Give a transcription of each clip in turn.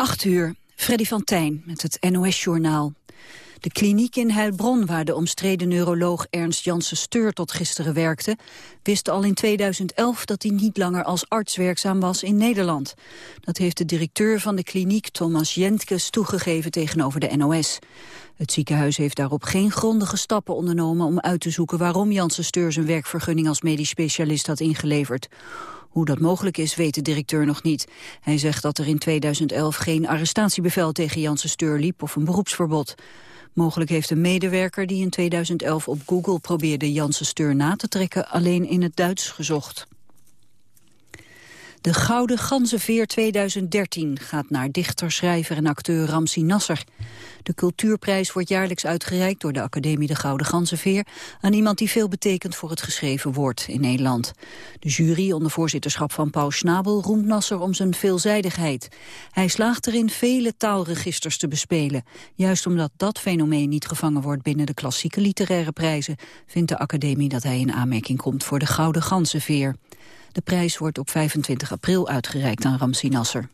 8 uur, Freddy van Tijn met het NOS-journaal. De kliniek in Heilbronn, waar de omstreden neuroloog Ernst Janssen Steur tot gisteren werkte, wist al in 2011 dat hij niet langer als arts werkzaam was in Nederland. Dat heeft de directeur van de kliniek, Thomas Jentkes, toegegeven tegenover de NOS. Het ziekenhuis heeft daarop geen grondige stappen ondernomen om uit te zoeken waarom Janssen Steur zijn werkvergunning als medisch specialist had ingeleverd. Hoe dat mogelijk is, weet de directeur nog niet. Hij zegt dat er in 2011 geen arrestatiebevel tegen Janssen Steur liep of een beroepsverbod. Mogelijk heeft een medewerker die in 2011 op Google probeerde Janssen Steur na te trekken alleen in het Duits gezocht. De Gouden Ganzenveer 2013 gaat naar dichter, schrijver en acteur Ramsi Nasser. De cultuurprijs wordt jaarlijks uitgereikt door de Academie de Gouden Ganzenveer... aan iemand die veel betekent voor het geschreven woord in Nederland. De jury onder voorzitterschap van Paul Schnabel roemt Nasser om zijn veelzijdigheid. Hij slaagt erin vele taalregisters te bespelen. Juist omdat dat fenomeen niet gevangen wordt binnen de klassieke literaire prijzen... vindt de Academie dat hij in aanmerking komt voor de Gouden Ganzenveer. De prijs wordt op 25 april uitgereikt aan Ramsi Nasser.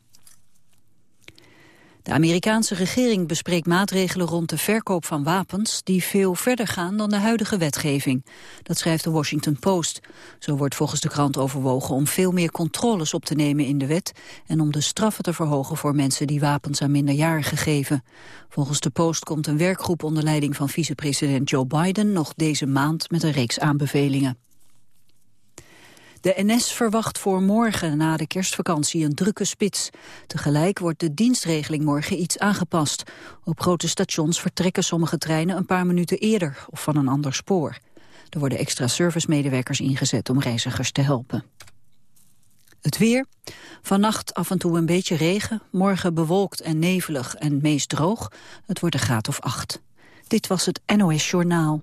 De Amerikaanse regering bespreekt maatregelen rond de verkoop van wapens die veel verder gaan dan de huidige wetgeving. Dat schrijft de Washington Post. Zo wordt volgens de krant overwogen om veel meer controles op te nemen in de wet en om de straffen te verhogen voor mensen die wapens aan minderjarigen geven. Volgens de Post komt een werkgroep onder leiding van vicepresident Joe Biden nog deze maand met een reeks aanbevelingen. De NS verwacht voor morgen na de kerstvakantie een drukke spits. Tegelijk wordt de dienstregeling morgen iets aangepast. Op grote stations vertrekken sommige treinen een paar minuten eerder of van een ander spoor. Er worden extra servicemedewerkers ingezet om reizigers te helpen. Het weer. Vannacht af en toe een beetje regen. Morgen bewolkt en nevelig en meest droog. Het wordt een graad of acht. Dit was het NOS Journaal.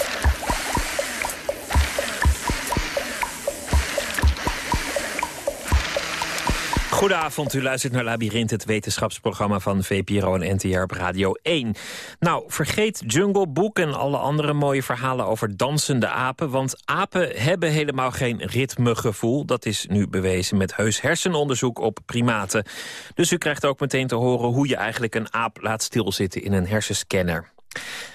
Goedenavond, u luistert naar Labyrinth, het wetenschapsprogramma van VPRO en NTR op Radio 1. Nou, vergeet Jungle Book en alle andere mooie verhalen over dansende apen... want apen hebben helemaal geen ritmegevoel. Dat is nu bewezen met heus hersenonderzoek op primaten. Dus u krijgt ook meteen te horen hoe je eigenlijk een aap laat stilzitten in een hersenscanner.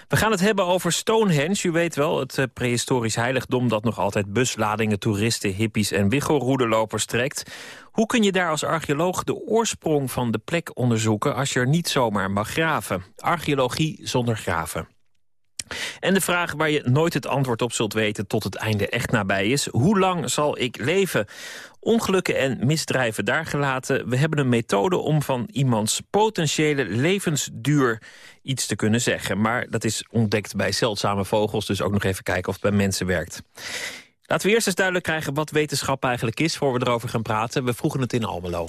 We gaan het hebben over Stonehenge. U weet wel, het eh, prehistorisch heiligdom dat nog altijd busladingen toeristen, hippies en wichelroedelopers trekt. Hoe kun je daar als archeoloog de oorsprong van de plek onderzoeken als je er niet zomaar mag graven? Archeologie zonder graven. En de vraag waar je nooit het antwoord op zult weten tot het einde echt nabij is... hoe lang zal ik leven? Ongelukken en misdrijven daar gelaten. We hebben een methode om van iemands potentiële levensduur iets te kunnen zeggen. Maar dat is ontdekt bij zeldzame vogels, dus ook nog even kijken of het bij mensen werkt. Laten we eerst eens duidelijk krijgen wat wetenschap eigenlijk is... voor we erover gaan praten. We vroegen het in Almelo.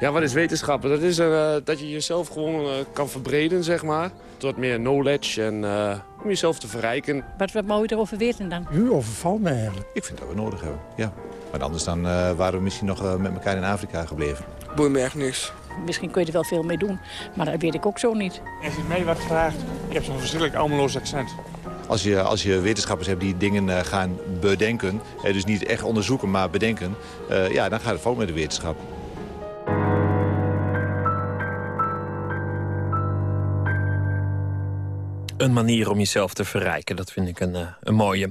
Ja, wat is wetenschap? Dat is uh, dat je jezelf gewoon uh, kan verbreden, zeg maar. Tot meer knowledge en uh, om jezelf te verrijken. Wat, wat mogen we erover weten dan? U overvalt me eigenlijk. Ik vind dat we nodig hebben, ja. Maar anders dan waren we misschien nog met elkaar in Afrika gebleven. Boeit me echt niks. Misschien kun je er wel veel mee doen, maar dat weet ik ook zo niet. Als je mij wat vraagt, je hebt zo'n verschrikkelijk almeloos accent. Als je, als je wetenschappers hebt die dingen gaan bedenken... dus niet echt onderzoeken, maar bedenken... ja, dan gaat het fout met de wetenschap. Een manier om jezelf te verrijken, dat vind ik een, een mooie.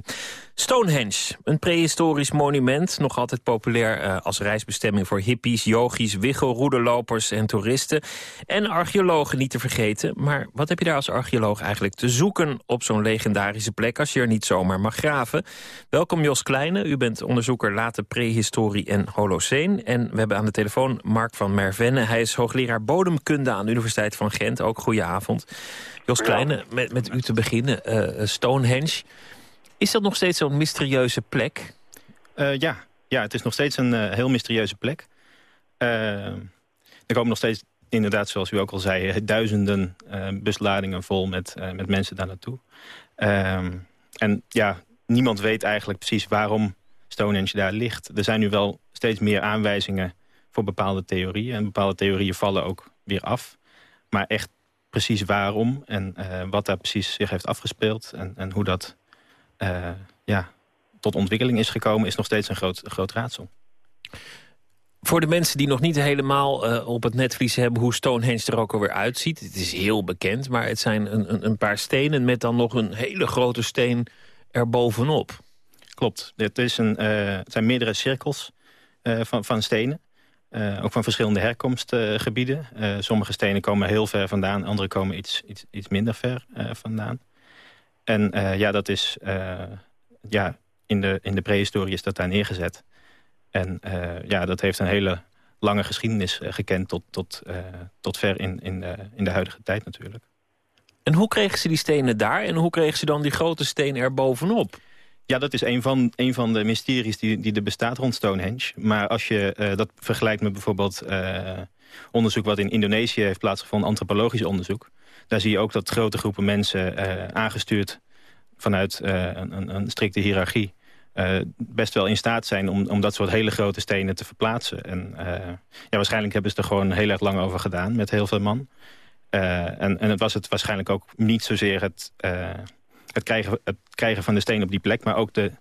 Stonehenge, een prehistorisch monument. Nog altijd populair uh, als reisbestemming voor hippies, yogis, wiggelroederlopers en toeristen. En archeologen niet te vergeten. Maar wat heb je daar als archeoloog eigenlijk te zoeken op zo'n legendarische plek... als je er niet zomaar mag graven? Welkom Jos Kleine, u bent onderzoeker late prehistorie en holoceen. En we hebben aan de telefoon Mark van Mervenne. Hij is hoogleraar bodemkunde aan de Universiteit van Gent. Ook goedenavond. Jos Kleine, met, met u te beginnen, uh, Stonehenge... Is dat nog steeds zo'n mysterieuze plek? Uh, ja. ja, het is nog steeds een uh, heel mysterieuze plek. Uh, er komen nog steeds, inderdaad, zoals u ook al zei... duizenden busladingen vol met, met mensen daar naartoe. Ehm, en ja, niemand weet eigenlijk precies waarom Stonehenge daar ligt. Er zijn nu wel steeds meer aanwijzingen voor bepaalde theorieën. En bepaalde theorieën vallen ook weer af. Maar echt precies waarom en wat daar precies zich heeft afgespeeld... en, en hoe dat ja, tot ontwikkeling is gekomen... is nog steeds een groot, groot raadsel. Voor de mensen die nog niet helemaal uh, op het netvlies hebben... hoe Stonehenge er ook alweer uitziet. Het is heel bekend, maar het zijn een, een, een paar stenen... met dan nog een hele grote steen erbovenop. Klopt. Het, is een, uh, het zijn meerdere cirkels uh, van, van stenen. ook van verschillende herkomstgebieden. sommige stenen komen heel ver vandaan. Andere komen iets, iets, iets minder ver vandaan. En ja, dat is... ja, in de, in de prehistorie is dat daar neergezet. En uh, ja, dat heeft een hele lange geschiedenis gekend tot, tot, tot ver in, in, de, in de huidige tijd natuurlijk. En hoe kregen ze die stenen daar en hoe kregen ze dan die grote steen er bovenop? Ja, dat is een van, een van de mysteries die, die er bestaat rond Stonehenge. Maar als je dat vergelijkt met bijvoorbeeld onderzoek wat in Indonesië heeft plaatsgevonden, antropologisch onderzoek. Daar zie je ook dat grote groepen mensen aangestuurd vanuit een, een, een strikte hiërarchie uh, best wel in staat zijn om, om dat soort hele grote stenen te verplaatsen. En ja, waarschijnlijk hebben ze er gewoon heel erg lang over gedaan met heel veel man. En, en het was het waarschijnlijk ook niet zozeer het, het, krijgen, het krijgen van de steen op die plek... maar ook de,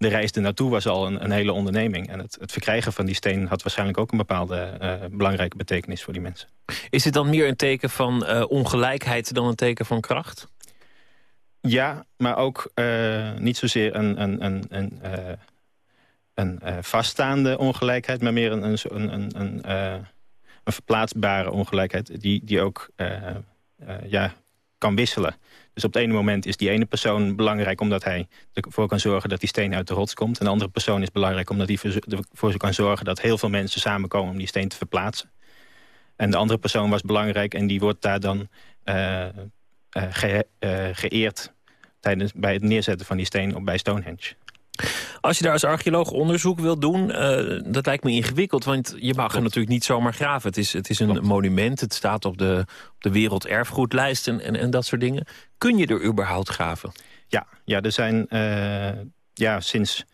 de reis ernaartoe was al een, een hele onderneming. En het, het verkrijgen van die steen had waarschijnlijk ook een bepaalde belangrijke betekenis voor die mensen. Is het dan meer een teken van ongelijkheid dan een teken van kracht? Ja, maar ook uh, niet zozeer een, een, een, een, een vaststaande ongelijkheid... maar meer een, een, een, een, een verplaatsbare ongelijkheid... die, die ook ja, kan wisselen. Dus op het ene moment is die ene persoon belangrijk... omdat hij ervoor kan zorgen dat die steen uit de rots komt. En de andere persoon is belangrijk omdat hij ervoor kan zorgen... dat heel veel mensen samenkomen om die steen te verplaatsen. En de andere persoon was belangrijk en die wordt daar dan uh, ge, uh, geëerd tijdens, bij het neerzetten van die steen op, bij Stonehenge. Als je daar als archeoloog onderzoek wilt doen, uh, dat lijkt me ingewikkeld. Want je mag er natuurlijk niet zomaar graven. Het is, het is een monument, het staat op de, op de werelderfgoedlijst en, en, en, dat soort dingen. Kun je er überhaupt graven? Ja, ja er zijn ja, sinds,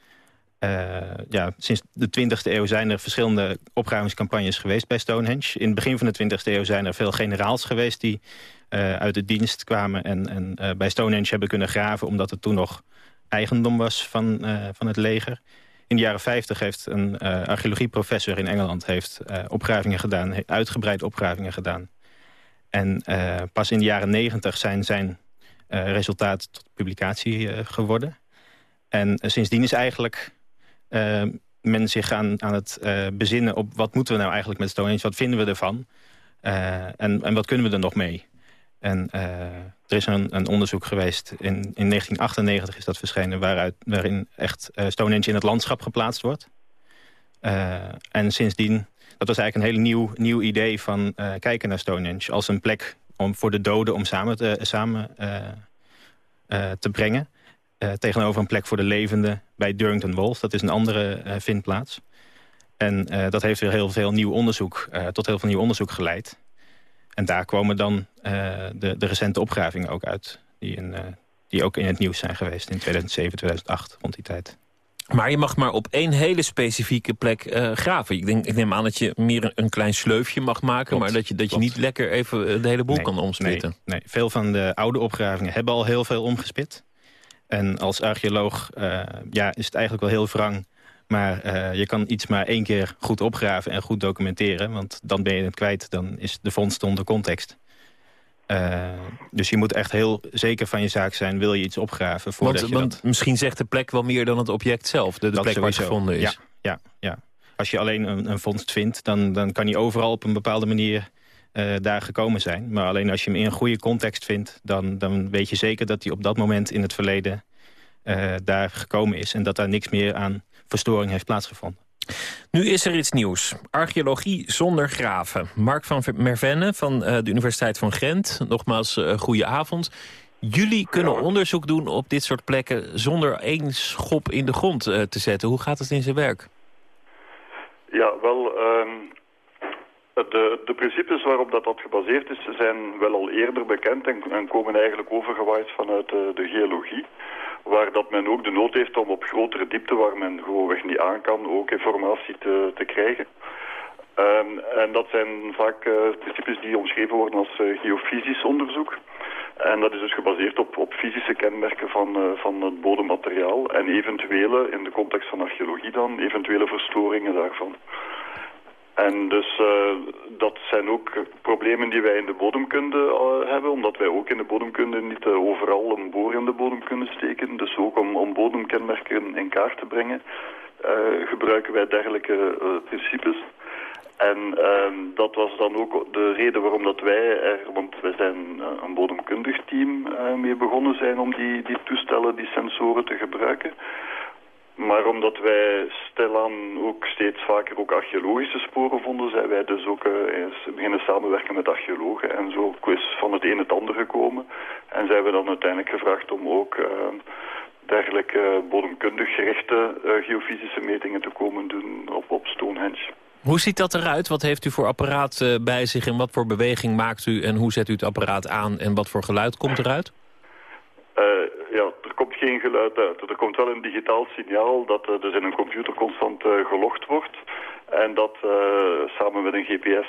ja, sinds de 20e eeuw zijn er verschillende opgravingscampagnes geweest bij Stonehenge. In het begin van de 20e eeuw zijn er veel generaals geweest... die uh, uit de dienst kwamen en, en uh, bij Stonehenge hebben kunnen graven... omdat het toen nog eigendom was van, uh, van het leger. In de jaren 50 heeft een archeologieprofessor in Engeland... heeft opgravingen gedaan, uitgebreid opgravingen gedaan. En pas in de jaren 90 zijn zijn resultaten tot publicatie geworden. En sindsdien is eigenlijk men zich aan, aan het bezinnen op... wat moeten we nou eigenlijk met Stonehenge, wat vinden we ervan... en, en wat kunnen we er nog mee? En uh, er is een, een, onderzoek geweest, in, in 1998 is dat verschenen... Waaruit, waarin echt uh, Stonehenge in het landschap geplaatst wordt. Uh, en sindsdien, dat was eigenlijk een heel nieuw, nieuw idee van kijken naar Stonehenge... als een plek om, voor de doden om samen te, samen, te brengen. tegenover een plek voor de levenden bij Durrington Wolf. Dat is een andere vindplaats. En dat heeft weer heel veel nieuw onderzoek, tot heel veel nieuw onderzoek geleid... En daar komen dan uh, de, de recente opgravingen ook uit. Die, in, uh, die ook in het nieuws zijn geweest in 2007, 2008, rond die tijd. Maar je mag maar op één hele specifieke plek uh, graven. Ik, denk, ik neem aan dat je meer een, klein sleufje mag maken... Klopt, maar dat je, dat je niet lekker even de hele boel nee, kan omspitten. Nee, nee, veel van de oude opgravingen hebben al heel veel omgespit. En als archeoloog ja, is het eigenlijk wel heel wrang maar uh, je kan iets maar één keer goed opgraven en goed documenteren. Want dan ben je het kwijt. Dan is de vondst onder context. Uh, dus je moet echt heel zeker van je zaak zijn. Wil je iets opgraven? Voordat want, je want dat... misschien zegt de plek wel meer dan het object zelf. De, de plek waar het gevonden is. Ja, ja, ja. Als je alleen een, een vondst vindt, dan, dan kan hij overal op een bepaalde manier uh, daar gekomen zijn. Maar alleen als je hem in een goede context vindt... dan, dan weet je zeker dat hij op dat moment in het verleden uh, daar gekomen is. En dat daar niks meer aan verstoring heeft plaatsgevonden. Nu is er iets nieuws. Archeologie zonder graven. Mark van Mervenne van uh, de Universiteit van Gent. Nogmaals, uh, goede avond. Jullie kunnen onderzoek doen op dit soort plekken... zonder één schop in de grond uh, te zetten. Hoe gaat het in zijn werk? Ja, wel... Um, de, de principes waarop dat, gebaseerd is... zijn wel al eerder bekend en, en komen eigenlijk overgewaaid vanuit de, de geologie waar dat men ook de nood heeft om op grotere diepte, waar men gewoonweg niet aan kan, ook informatie te, te krijgen. Ehm, en dat zijn vaak uh, principes die omschreven worden als uh, geofysisch onderzoek. En dat is dus gebaseerd op, op fysische kenmerken van, van het bodemmateriaal en eventuele, in de context van archeologie dan, eventuele verstoringen daarvan. En dus uh, dat zijn ook problemen die wij in de bodemkunde uh, hebben, omdat wij ook in de bodemkunde niet uh, overal een boor in de bodem kunnen steken. Dus ook om, om bodemkenmerken in kaart te brengen, gebruiken wij dergelijke principes. En uh, dat was dan ook de reden waarom dat wij er, want wij zijn een bodemkundig team mee begonnen zijn om die, die toestellen, die sensoren te gebruiken. Maar omdat wij stilaan ook steeds vaker ook archeologische sporen vonden, zijn wij dus ook uh, eens beginnen samenwerken met archeologen. En zo is van het een het ander gekomen. En zijn we dan uiteindelijk gevraagd om ook uh, dergelijke bodemkundig gerichte uh, geofysische metingen te komen doen op, op Stonehenge. Hoe ziet dat eruit? Wat heeft u voor apparaat bij zich en wat voor beweging maakt u en hoe zet u het apparaat aan en wat voor geluid komt eruit? Ja, komt geen geluid uit. Er komt wel een digitaal signaal dat uh, dus in een computer constant gelogd wordt. En dat samen met een GPS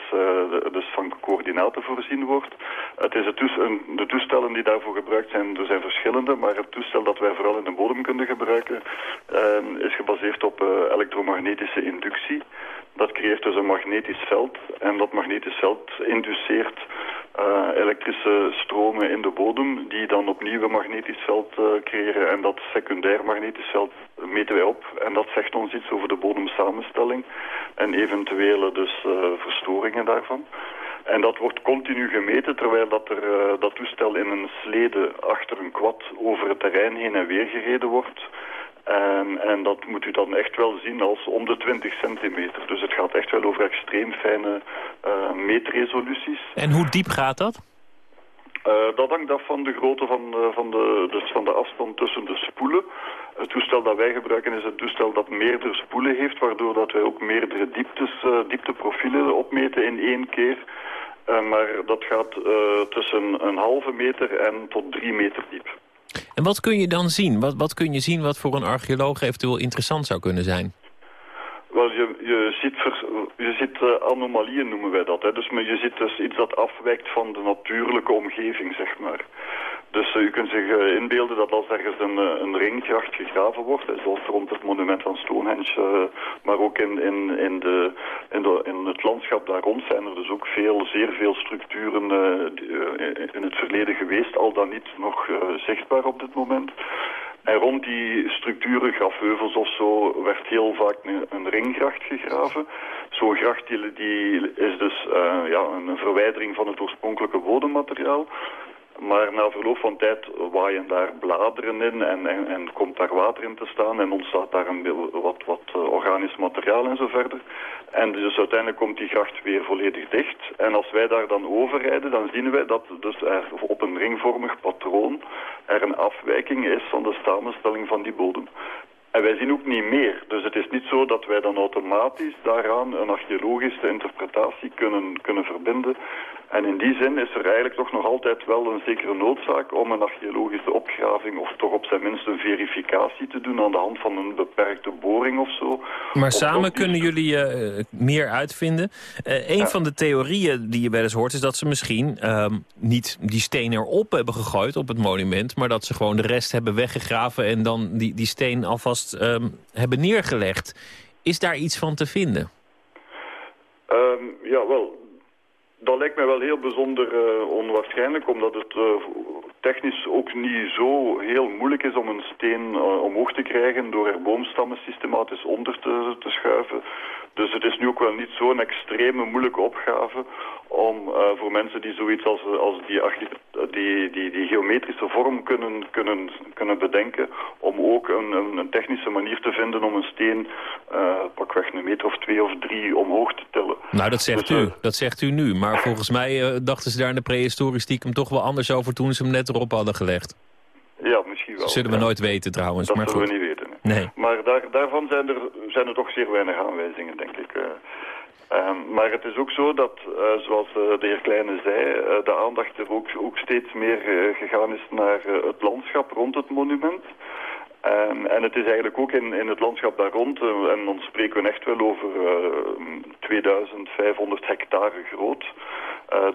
dus van coördinaten voorzien wordt. Het is een, de toestellen die daarvoor gebruikt zijn, er zijn verschillende. Maar het toestel dat wij vooral in de bodemkunde gebruiken is gebaseerd op elektromagnetische inductie. Dat creëert dus een magnetisch veld en dat magnetisch veld induceert uh, elektrische stromen in de bodem die dan opnieuw een magnetisch veld uh, creëren en dat secundair magnetisch veld meten wij op en dat zegt ons iets over de bodemsamenstelling en eventuele dus uh, verstoringen daarvan. En dat wordt continu gemeten terwijl dat, er, dat toestel in een slede achter een kwad over het terrein heen en weer gereden wordt. En, en dat moet u dan echt wel zien als om de 20 centimeter. Dus het gaat echt wel over extreem fijne uh, meetresoluties. En hoe diep gaat dat? Uh, dat hangt af van de grootte van, uh, van, de, dus van de afstand tussen de spoelen. Het toestel dat wij gebruiken is een toestel dat meerdere spoelen heeft, waardoor dat wij ook meerdere dieptes, diepteprofielen opmeten in één keer. maar dat gaat tussen een halve meter en tot drie meter diep. En wat kun je dan zien? Wat, wat kun je zien wat voor een archeoloog eventueel interessant zou kunnen zijn? Wel, je, je ziet, je ziet uh, anomalieën noemen wij dat. Hè. Dus maar je ziet dus iets dat afwijkt van de natuurlijke omgeving, zeg maar. Dus u kunt zich uh, inbeelden dat als ergens een, een ringgracht gegraven wordt, zoals rond het monument van Stonehenge, maar ook in, in, in, de, in, de, in het landschap daar rond zijn er dus ook veel, zeer veel structuren in het verleden geweest, al dan niet nog zichtbaar op dit moment. En rond die structuren, grafheuvels of zo, werd heel vaak een, een ringgracht gegraven. Zo'n gracht die, is dus uh, ja, een verwijdering van het oorspronkelijke bodemmateriaal. Maar na verloop van tijd waaien daar bladeren in en, en, komt daar water in te staan en ontstaat daar een, wat, wat uh, organisch materiaal en zo verder. En dus uiteindelijk komt die gracht weer volledig dicht. En als wij daar dan overrijden, dan zien wij dat dus er op een ringvormig patroon er een afwijking is van de samenstelling van die bodem. En wij zien ook niet meer. Dus het is niet zo dat wij dan automatisch daaraan een archeologische interpretatie kunnen, kunnen verbinden. En in die zin is er eigenlijk toch nog altijd wel een zekere noodzaak om een archeologische opgraving of toch op zijn minst een verificatie te doen aan de hand van een beperkte boring of zo. Maar samen kunnen jullie uh, meer uitvinden. Uh, een ja. van de theorieën die je wel eens hoort is dat ze misschien uh, niet die steen erop hebben gegooid op het monument, maar dat ze gewoon de rest hebben weggegraven en dan die, die steen alvast um, hebben neergelegd. Is daar iets van te vinden? Um, ja, wel, dat lijkt mij wel heel bijzonder uh, onwaarschijnlijk, omdat het uh, technisch ook niet zo heel moeilijk is om een steen uh, omhoog te krijgen door er boomstammen systematisch onder te schuiven. Dus het is nu ook wel niet zo'n extreme moeilijke opgave om uh, voor mensen die zoiets als, als die, die, die, die geometrische vorm kunnen, kunnen, kunnen bedenken, om ook een, een, een technische manier te vinden om een steen uh, pakweg een meter of twee of drie omhoog te tillen. Nou, dat zegt dus, u. Dat zegt u nu. Maar volgens mij uh, dachten ze daar in de prehistorie stiekem toch wel anders over toen ze hem net erop hadden gelegd. Ja, misschien wel. Dat zullen we ja. nooit weten trouwens. Dat maar zullen goed. we niet weten. Nee. Maar daar, daarvan zijn er, zijn er toch zeer weinig aanwijzingen, denk ik. Uh, um, maar het is ook zo dat, uh, zoals uh, de heer Kleine zei, de aandacht er ook, ook steeds meer gegaan is naar het landschap rond het monument. En, en het is eigenlijk ook in, in het landschap daar rond, eh, en dan spreken we echt wel over 2500 eh, hectare groot,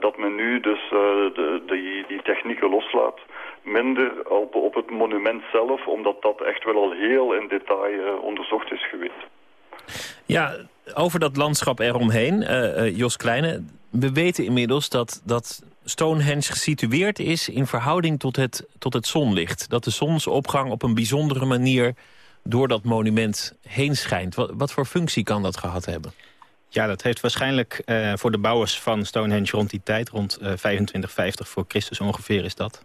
dat men nu dus de, die, die technieken loslaat. Minder op, op het monument zelf, omdat dat echt wel al heel in detail onderzocht is geweest. Ja, over dat landschap eromheen, Jos Kleine, we weten inmiddels dat, dat Stonehenge gesitueerd is in verhouding tot het, tot het zonlicht. Dat de zonsopgang op een bijzondere manier door dat monument heen schijnt. Wat, wat voor functie kan dat gehad hebben? Ja, dat heeft waarschijnlijk uh, voor de bouwers van Stonehenge rond die tijd... rond uh, 25, 50 voor Christus ongeveer is dat.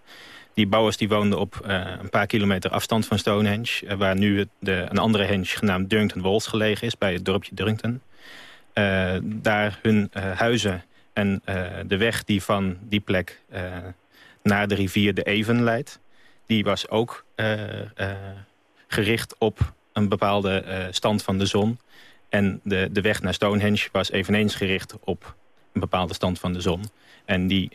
Die bouwers die woonden op uh, een paar kilometer afstand van Stonehenge... Waar nu de, een andere henge genaamd Durrington Walls gelegen is... bij het dorpje Durrington. daar hun huizen en de weg die van die plek naar de rivier de Even leidt... die was ook gericht op een bepaalde stand van de zon. En de, de weg naar Stonehenge was eveneens gericht op een bepaalde stand van de zon. En die,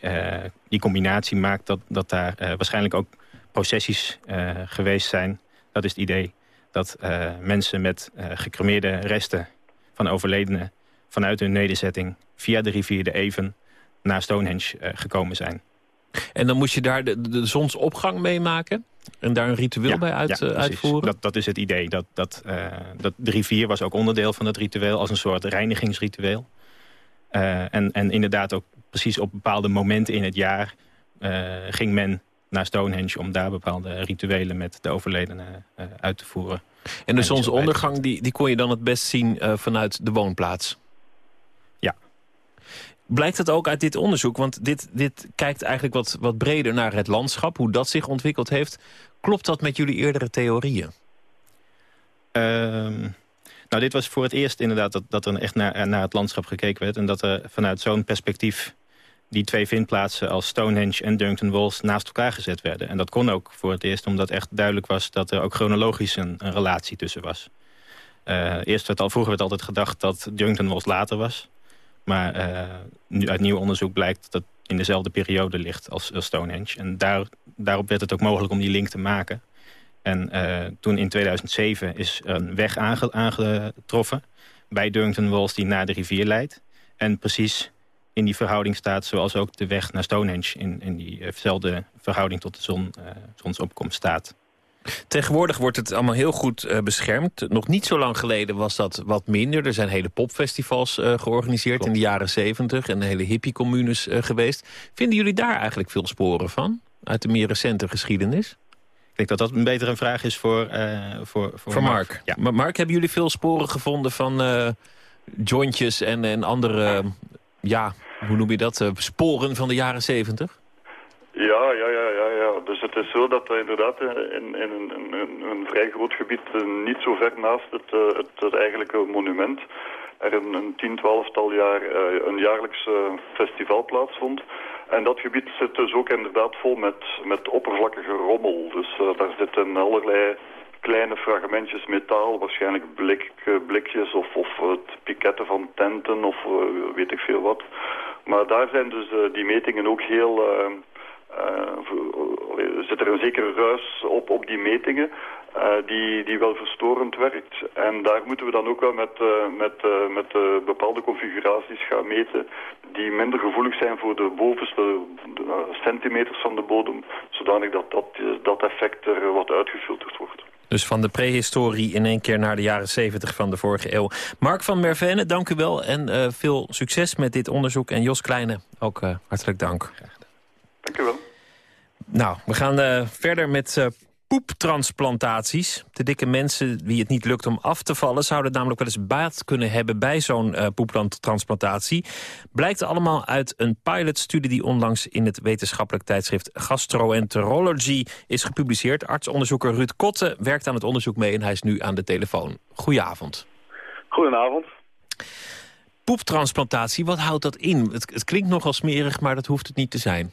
die combinatie maakt dat, dat daar waarschijnlijk ook processies geweest zijn. Dat is het idee. Dat mensen met gecremeerde resten van overledenen vanuit hun nederzetting via de rivier de Even naar Stonehenge gekomen zijn. En dan moest je daar de, de zonsopgang meemaken? En daar een ritueel bij uit, ja, uh, uitvoeren? Dat, dat is het idee. Dat, dat, uh, dat, de rivier was ook onderdeel van het ritueel... als een soort reinigingsritueel. en, en inderdaad ook precies op bepaalde momenten in het jaar... ging men naar Stonehenge om daar bepaalde rituelen... met de overledenen uit te voeren. En de zonsondergang die, die kon je dan het best zien vanuit de woonplaats? Blijkt het ook uit dit onderzoek? Want dit, dit kijkt eigenlijk wat, wat breder naar het landschap, hoe dat zich ontwikkeld heeft. Klopt dat met jullie eerdere theorieën? Ehm, nou, dit was voor het eerst inderdaad dat, dat er echt naar, naar het landschap gekeken werd. En dat er vanuit zo'n perspectief die twee vindplaatsen als Stonehenge en Durrington Walls naast elkaar gezet werden. En dat kon ook voor het eerst omdat echt duidelijk was dat er ook chronologisch een, relatie tussen was. Uh, eerst werd al, vroeger werd altijd gedacht dat Durrington Walls later was. Maar uh, nu, uit nieuw onderzoek blijkt dat het in dezelfde periode ligt als, Stonehenge. En daar, daarop werd het ook mogelijk om die link te maken. En uh, toen in 2007 is een weg aange, aangetroffen bij Durrington Walls die naar de rivier leidt. En precies in die verhouding staat zoals ook de weg naar Stonehenge... in, in diezelfde uh verhouding tot de zon, zonsopkomst staat. Tegenwoordig wordt het allemaal heel goed uh, beschermd. Nog niet zo lang geleden was dat wat minder. Er zijn hele popfestivals uh, georganiseerd Klopt. in de jaren zeventig... en hele hippie-communes uh, geweest. Vinden jullie daar eigenlijk veel sporen van? Uit de meer recente geschiedenis? Ik denk dat dat een betere vraag is voor, voor, voor, voor Mark. Mark. Ja. Maar Mark, hebben jullie veel sporen gevonden van jointjes en, en andere... ja, hoe noem je dat? sporen van de jaren zeventig? Ja, ja, ja, ja, het is zo dat er inderdaad in, in een, vrij groot gebied, eh, niet zo ver naast het, eh, het, het eigenlijke monument, er een, een tien, twaalftal jaar een jaarlijks festival plaatsvond. En dat gebied zit dus ook inderdaad vol met, met oppervlakkige rommel. Dus daar zitten allerlei kleine fragmentjes metaal, waarschijnlijk blik, blikjes of, of het piketten van tenten of weet ik veel wat. Maar daar zijn dus die metingen ook heel zit er een zekere ruis op, op die metingen uh, die, die wel verstorend werkt. En daar moeten we dan ook wel met, uh, met, met bepaalde configuraties gaan meten die minder gevoelig zijn voor de bovenste centimeters van de bodem, zodanig dat dat, dat effect er wat uitgefilterd wordt. Dus van de prehistorie in één keer naar de jaren 70 van de vorige eeuw. Mark van Mervene, dank u wel en veel succes met dit onderzoek. En Jos Kleine, ook hartelijk dank. Dank u wel. Nou, we gaan uh, verder met uh, poeptransplantaties. De dikke mensen wie het niet lukt om af te vallen... zouden namelijk wel eens baat kunnen hebben bij zo'n uh, poeptransplantatie. Blijkt allemaal uit een pilotstudie die onlangs in het wetenschappelijk tijdschrift Gastroenterology is gepubliceerd. Artsonderzoeker Ruud Kotte werkt aan het onderzoek mee en hij is nu aan de telefoon. Goedenavond. Goedenavond. Poeptransplantatie, wat houdt dat in? Het, het klinkt nogal smerig, maar dat hoeft het niet te zijn.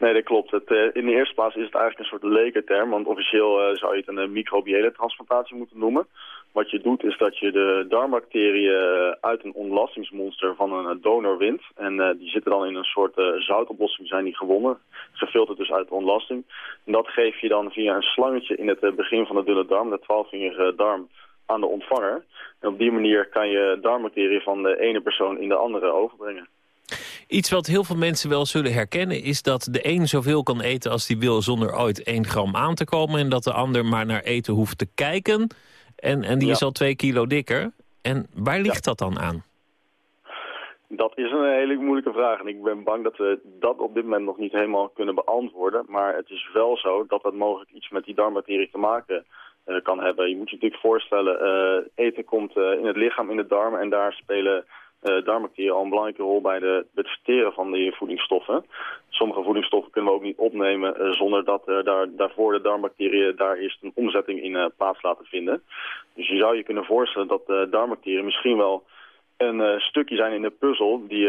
Nee, dat klopt. Het, uh, in de eerste plaats is het eigenlijk een soort lekenterm, want officieel uh, zou je het een uh, microbiële transplantatie moeten noemen. Wat je doet is dat je de darmbacteriën uit een ontlastingsmonster van een donor wint. En die zitten dan in een soort zoutoplossing, zijn die gewonnen. Gefilterd dus uit de ontlasting. En dat geef je dan via een slangetje in het begin van de dunne darm, de twaalfvingerige darm, aan de ontvanger. En op die manier kan je darmbacteriën van de ene persoon in de andere overbrengen. Iets wat heel veel mensen wel zullen herkennen... is dat de een zoveel kan eten als hij wil zonder ooit één gram aan te komen... en dat de ander maar naar eten hoeft te kijken. En, en die is al twee kilo dikker. En waar ligt dat dan aan? Dat is een hele moeilijke vraag en ik ben bang dat we dat op dit moment nog niet helemaal kunnen beantwoorden. Maar het is wel zo dat dat mogelijk iets met die darmbacterie te maken uh, kan hebben. Je moet je natuurlijk voorstellen, uh, eten komt uh, in het lichaam, in de darmen en daar spelen uh, darmbacteriën al een belangrijke rol bij de, het verteren van die voedingsstoffen. Sommige voedingsstoffen kunnen we ook niet opnemen uh, zonder dat uh, daar, daarvoor de darmbacteriën daar eerst een omzetting in plaats laten vinden. Dus je zou je kunnen voorstellen dat de darmbacteriën misschien wel een stukje zijn in de puzzel die,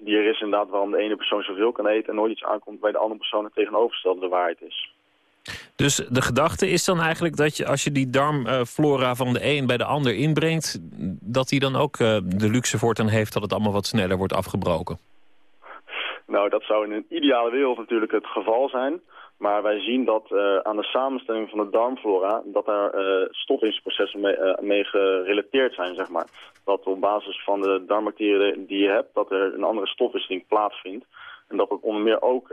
die er is inderdaad waarom de ene persoon zoveel kan eten en nooit iets aankomt bij de andere persoon het tegenovergestelde de waarheid is. Dus de gedachte is dan eigenlijk dat je als je die darmflora van de een bij de ander inbrengt... dat die dan ook uh, de luxe voortaan heeft dat het allemaal wat sneller wordt afgebroken? Nou, dat zou in een ideale wereld natuurlijk het geval zijn. Maar wij zien dat uh, aan de samenstelling van de darmflora... dat daar uh, mee, mee, gerelateerd zijn, zeg maar. Dat op basis van de darmbacteriën die je hebt... dat er een andere stofwisseling plaatsvindt. En dat het onder meer ook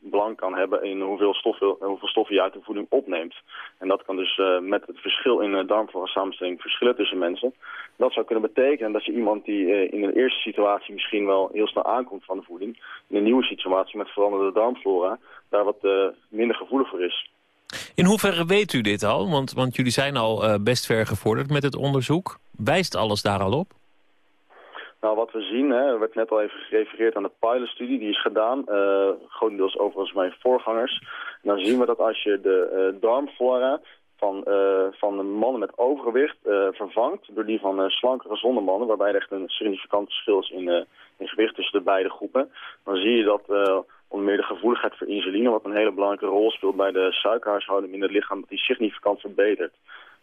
belang kan hebben in hoeveel stoffen, hoeveel stoffen je uit de voeding opneemt. En dat kan dus uh, met het verschil in de darmflora samenstelling verschillen tussen mensen. Dat zou kunnen betekenen dat je iemand die uh, in een eerste situatie misschien wel heel snel aankomt van de voeding, in een nieuwe situatie met veranderde darmflora, daar wat uh, minder gevoelig voor is. In hoeverre weet u dit al? Want, want jullie zijn al best ver gevorderd met het onderzoek. Wijst alles daar al op? Nou, wat we zien, hè, er werd net al even gerefereerd aan de pilotstudie, die is gedaan, uh, grotendeels overigens mijn voorgangers. En dan zien we dat als je de uh, darmflora van, uh, van de mannen met overgewicht vervangt door die van slanke, gezonde mannen, waarbij er echt een significant verschil is in, in gewicht tussen de beide groepen, dan zie je dat onder meer de gevoeligheid voor insuline, wat een hele belangrijke rol speelt bij de suikerhuishouding in het lichaam, dat die significant verbetert.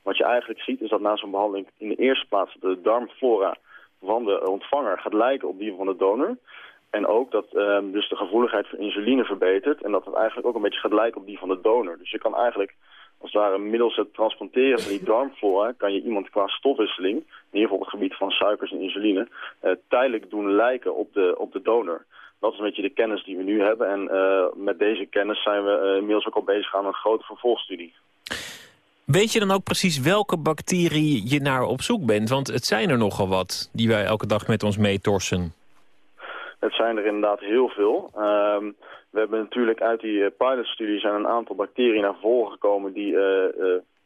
Wat je eigenlijk ziet is dat na zo'n behandeling in de eerste plaats de darmflora van de ontvanger gaat lijken op die van de donor. En ook dat um, dus de gevoeligheid voor insuline verbetert. En dat het eigenlijk ook een beetje gaat lijken op die van de donor. Dus je kan eigenlijk, als het ware middels het transplanteren van die darmflora... kan je iemand qua stofwisseling, in ieder geval op het gebied van suikers en insuline... Uh, tijdelijk doen lijken op de, op de donor. Dat is een beetje de kennis die we nu hebben. En uh, met deze kennis zijn we uh, inmiddels ook al bezig aan een grote vervolgstudie. Weet je dan ook precies welke bacterie je naar op zoek bent? Want het zijn er nogal wat die wij elke dag met ons meetorsen. Het zijn er inderdaad heel veel. Um, we hebben natuurlijk uit die uh, pilotstudie zijn een aantal bacteriën naar voren gekomen die uh,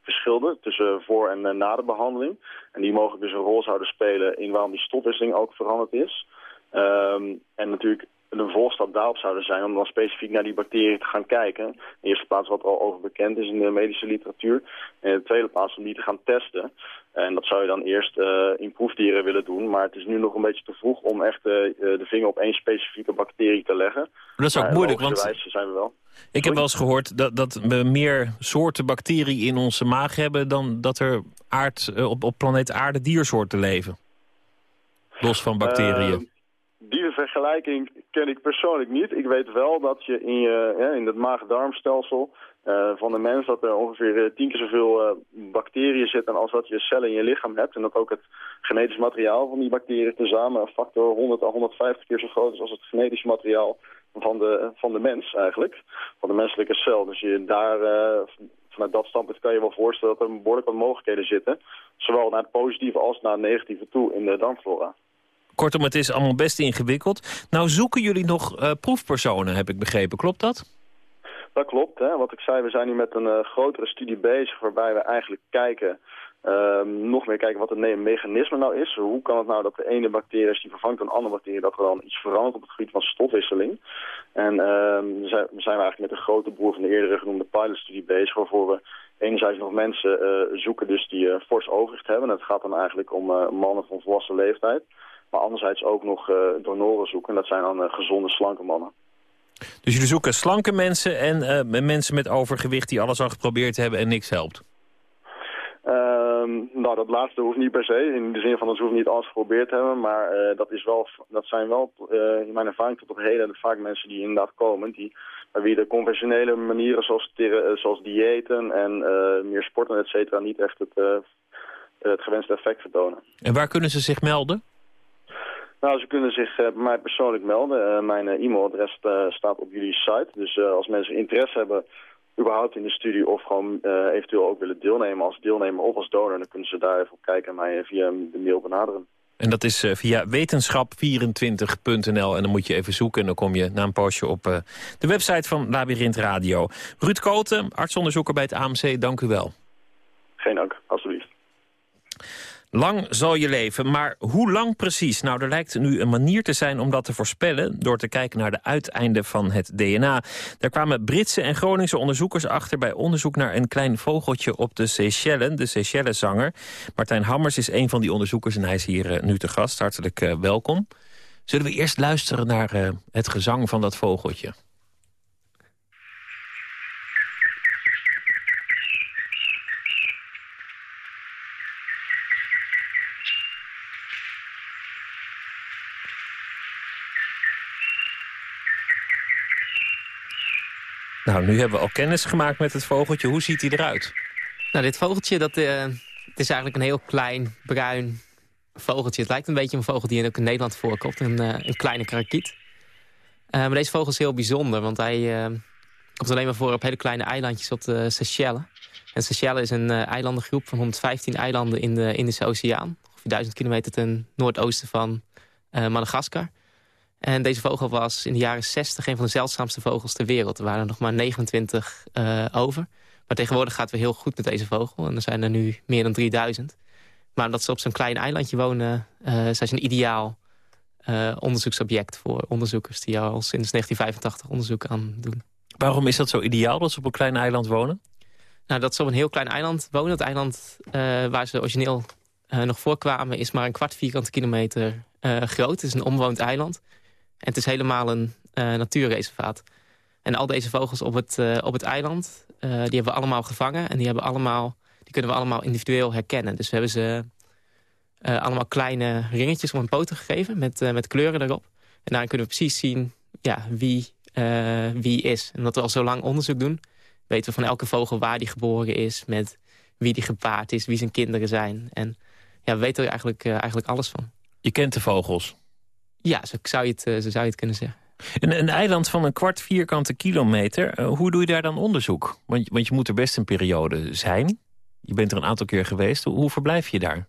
verschilden tussen voor en na de behandeling. En die mogelijk dus een rol zouden spelen in waarom die stofwisseling ook veranderd is. Um, en natuurlijk een volstap daarop zouden zijn om dan specifiek naar die bacteriën te gaan kijken. In de eerste plaats wat er al over bekend is in de medische literatuur. En in de tweede plaats om die te gaan testen. En dat zou je dan eerst uh, in proefdieren willen doen. Maar het is nu nog een beetje te vroeg om echt uh, de vinger op één specifieke bacterie te leggen. Dat is ook maar moeilijk, want zijn we wel. ik heb wel eens gehoord dat, dat we meer soorten bacteriën in onze maag hebben... dan dat er aard, op, op planeet aarde diersoorten leven. Los van bacteriën. Uh, die vergelijking ken ik persoonlijk niet. Ik weet wel dat je in, je, ja, in het maag-darmstelsel uh, van de mens... dat er ongeveer tien keer zoveel uh, bacteriën zitten als dat je cellen in je lichaam hebt. En dat ook het genetisch materiaal van die bacteriën tezamen... een factor 100 à 150 keer zo groot is als het genetisch materiaal van de, van de mens eigenlijk. Van de menselijke cel. Dus je daar... Vanuit dat standpunt kan je wel voorstellen dat er behoorlijk wat mogelijkheden zitten. Zowel naar het positieve als naar het negatieve toe in de darmflora. Kortom, het is allemaal best ingewikkeld. Nou zoeken jullie nog uh, proefpersonen, heb ik begrepen. Klopt dat? Dat klopt. Hè. Wat ik zei, we zijn nu met een uh, grotere studie bezig... waarbij we eigenlijk kijken, uh, nog meer kijken wat het mechanisme nou is. Hoe kan het nou dat de ene bacterie, die vervangt door een andere bacterie... dat er dan iets verandert op het gebied van stofwisseling. En ehm, we zijn, we eigenlijk met een grote broer van de eerdere genoemde pilotstudie bezig... waarvoor we enerzijds nog mensen uh, zoeken dus die fors overgewicht hebben. Het gaat dan eigenlijk om mannen van volwassen leeftijd... Maar anderzijds ook nog uh, donoren zoeken. En dat zijn dan uh, gezonde, slanke mannen. Dus jullie zoeken slanke mensen en uh, mensen met overgewicht die alles al geprobeerd hebben en niks helpt? Ehm, nou, dat laatste hoeft niet per se. In de zin van dat ze hoeven niet alles geprobeerd te hebben. Maar uh, dat, is wel, dat zijn wel, uh, in mijn ervaring tot op heden, vaak mensen die inderdaad komen. Die, bij wie de conventionele manieren zoals, zoals diëten en meer sporten, et cetera, niet echt het, het gewenste effect vertonen. En waar kunnen ze zich melden? Nou, ze kunnen zich bij mij persoonlijk melden. mijn e-mailadres staat op jullie site. Dus als mensen interesse hebben überhaupt in de studie of gewoon uh, eventueel ook willen deelnemen als deelnemer of als donor, dan kunnen ze daar even op kijken en mij via de mail benaderen. En dat is uh, via wetenschap24.nl en dan moet je even zoeken en dan kom je na een postje op uh, de website van Labyrinth Radio. Ruud Koten, artsonderzoeker bij het AMC, dank u wel. Geen dank. Lang zal je leven, maar hoe lang precies? Nou, er lijkt nu een manier te zijn om dat te voorspellen... door te kijken naar de uiteinden van het DNA. Daar kwamen Britse en Groningse onderzoekers achter... bij onderzoek naar een klein vogeltje op de Seychellen, de Seychelles-zanger. Martijn Hammers is een van die onderzoekers en hij is hier uh, nu te gast. Hartelijk uh, welkom. Zullen we eerst luisteren naar uh, het gezang van dat vogeltje? Nou, nu hebben we al kennis gemaakt met het vogeltje. Hoe ziet hij eruit? Nou, dit vogeltje, dat, uh, het is eigenlijk een heel klein, bruin vogeltje. Het lijkt een beetje een vogel die ook in Nederland voorkomt. Een, uh, een kleine karakiet. Uh, maar deze vogel is heel bijzonder, want hij komt alleen maar voor op hele kleine eilandjes op de Seychelles. En Seychelles is een eilandengroep van 115 eilanden in de Indische Oceaan. Ongeveer 1000 kilometer ten noordoosten van Madagaskar. En deze vogel was in de jaren 60 een van de zeldzaamste vogels ter wereld. Er waren er nog maar 29 uh, eh, over. Maar tegenwoordig gaat het weer heel goed met deze vogel. En er zijn er nu meer dan 3000. Maar omdat ze op zo'n klein eilandje wonen... Uh, zijn ze een ideaal uh, onderzoeksobject voor onderzoekers... die al sinds 1985 onderzoek aan doen. Waarom is dat zo ideaal dat ze op een klein eiland wonen? Nou, dat ze op een heel klein eiland wonen. Dat eiland waar ze origineel nog voorkwamen... is maar een kwart vierkante kilometer groot. Het is een onbewoond eiland. En het is helemaal een uh, natuurreservaat. En al deze vogels op het, uh, op het eiland, uh, die hebben we allemaal gevangen. En die, hebben allemaal, die kunnen we allemaal individueel herkennen. Dus we hebben ze allemaal kleine ringetjes om hun poten gegeven met, met kleuren erop. En daarin kunnen we precies zien ja, wie, wie is. En omdat we al zo lang onderzoek doen, weten we van elke vogel waar die geboren is... met wie die gepaard is, wie zijn kinderen zijn. En ja, we weten er eigenlijk, eigenlijk alles van. Je kent de vogels? Ja, zo zou je het, eh, zo zou je het kunnen zeggen. Een, een eiland van een kwart vierkante kilometer, uh, hoe doe je daar dan onderzoek? Want, want je moet er best een periode zijn. Je bent er een aantal keer geweest. Hoe, hoe verblijf je daar?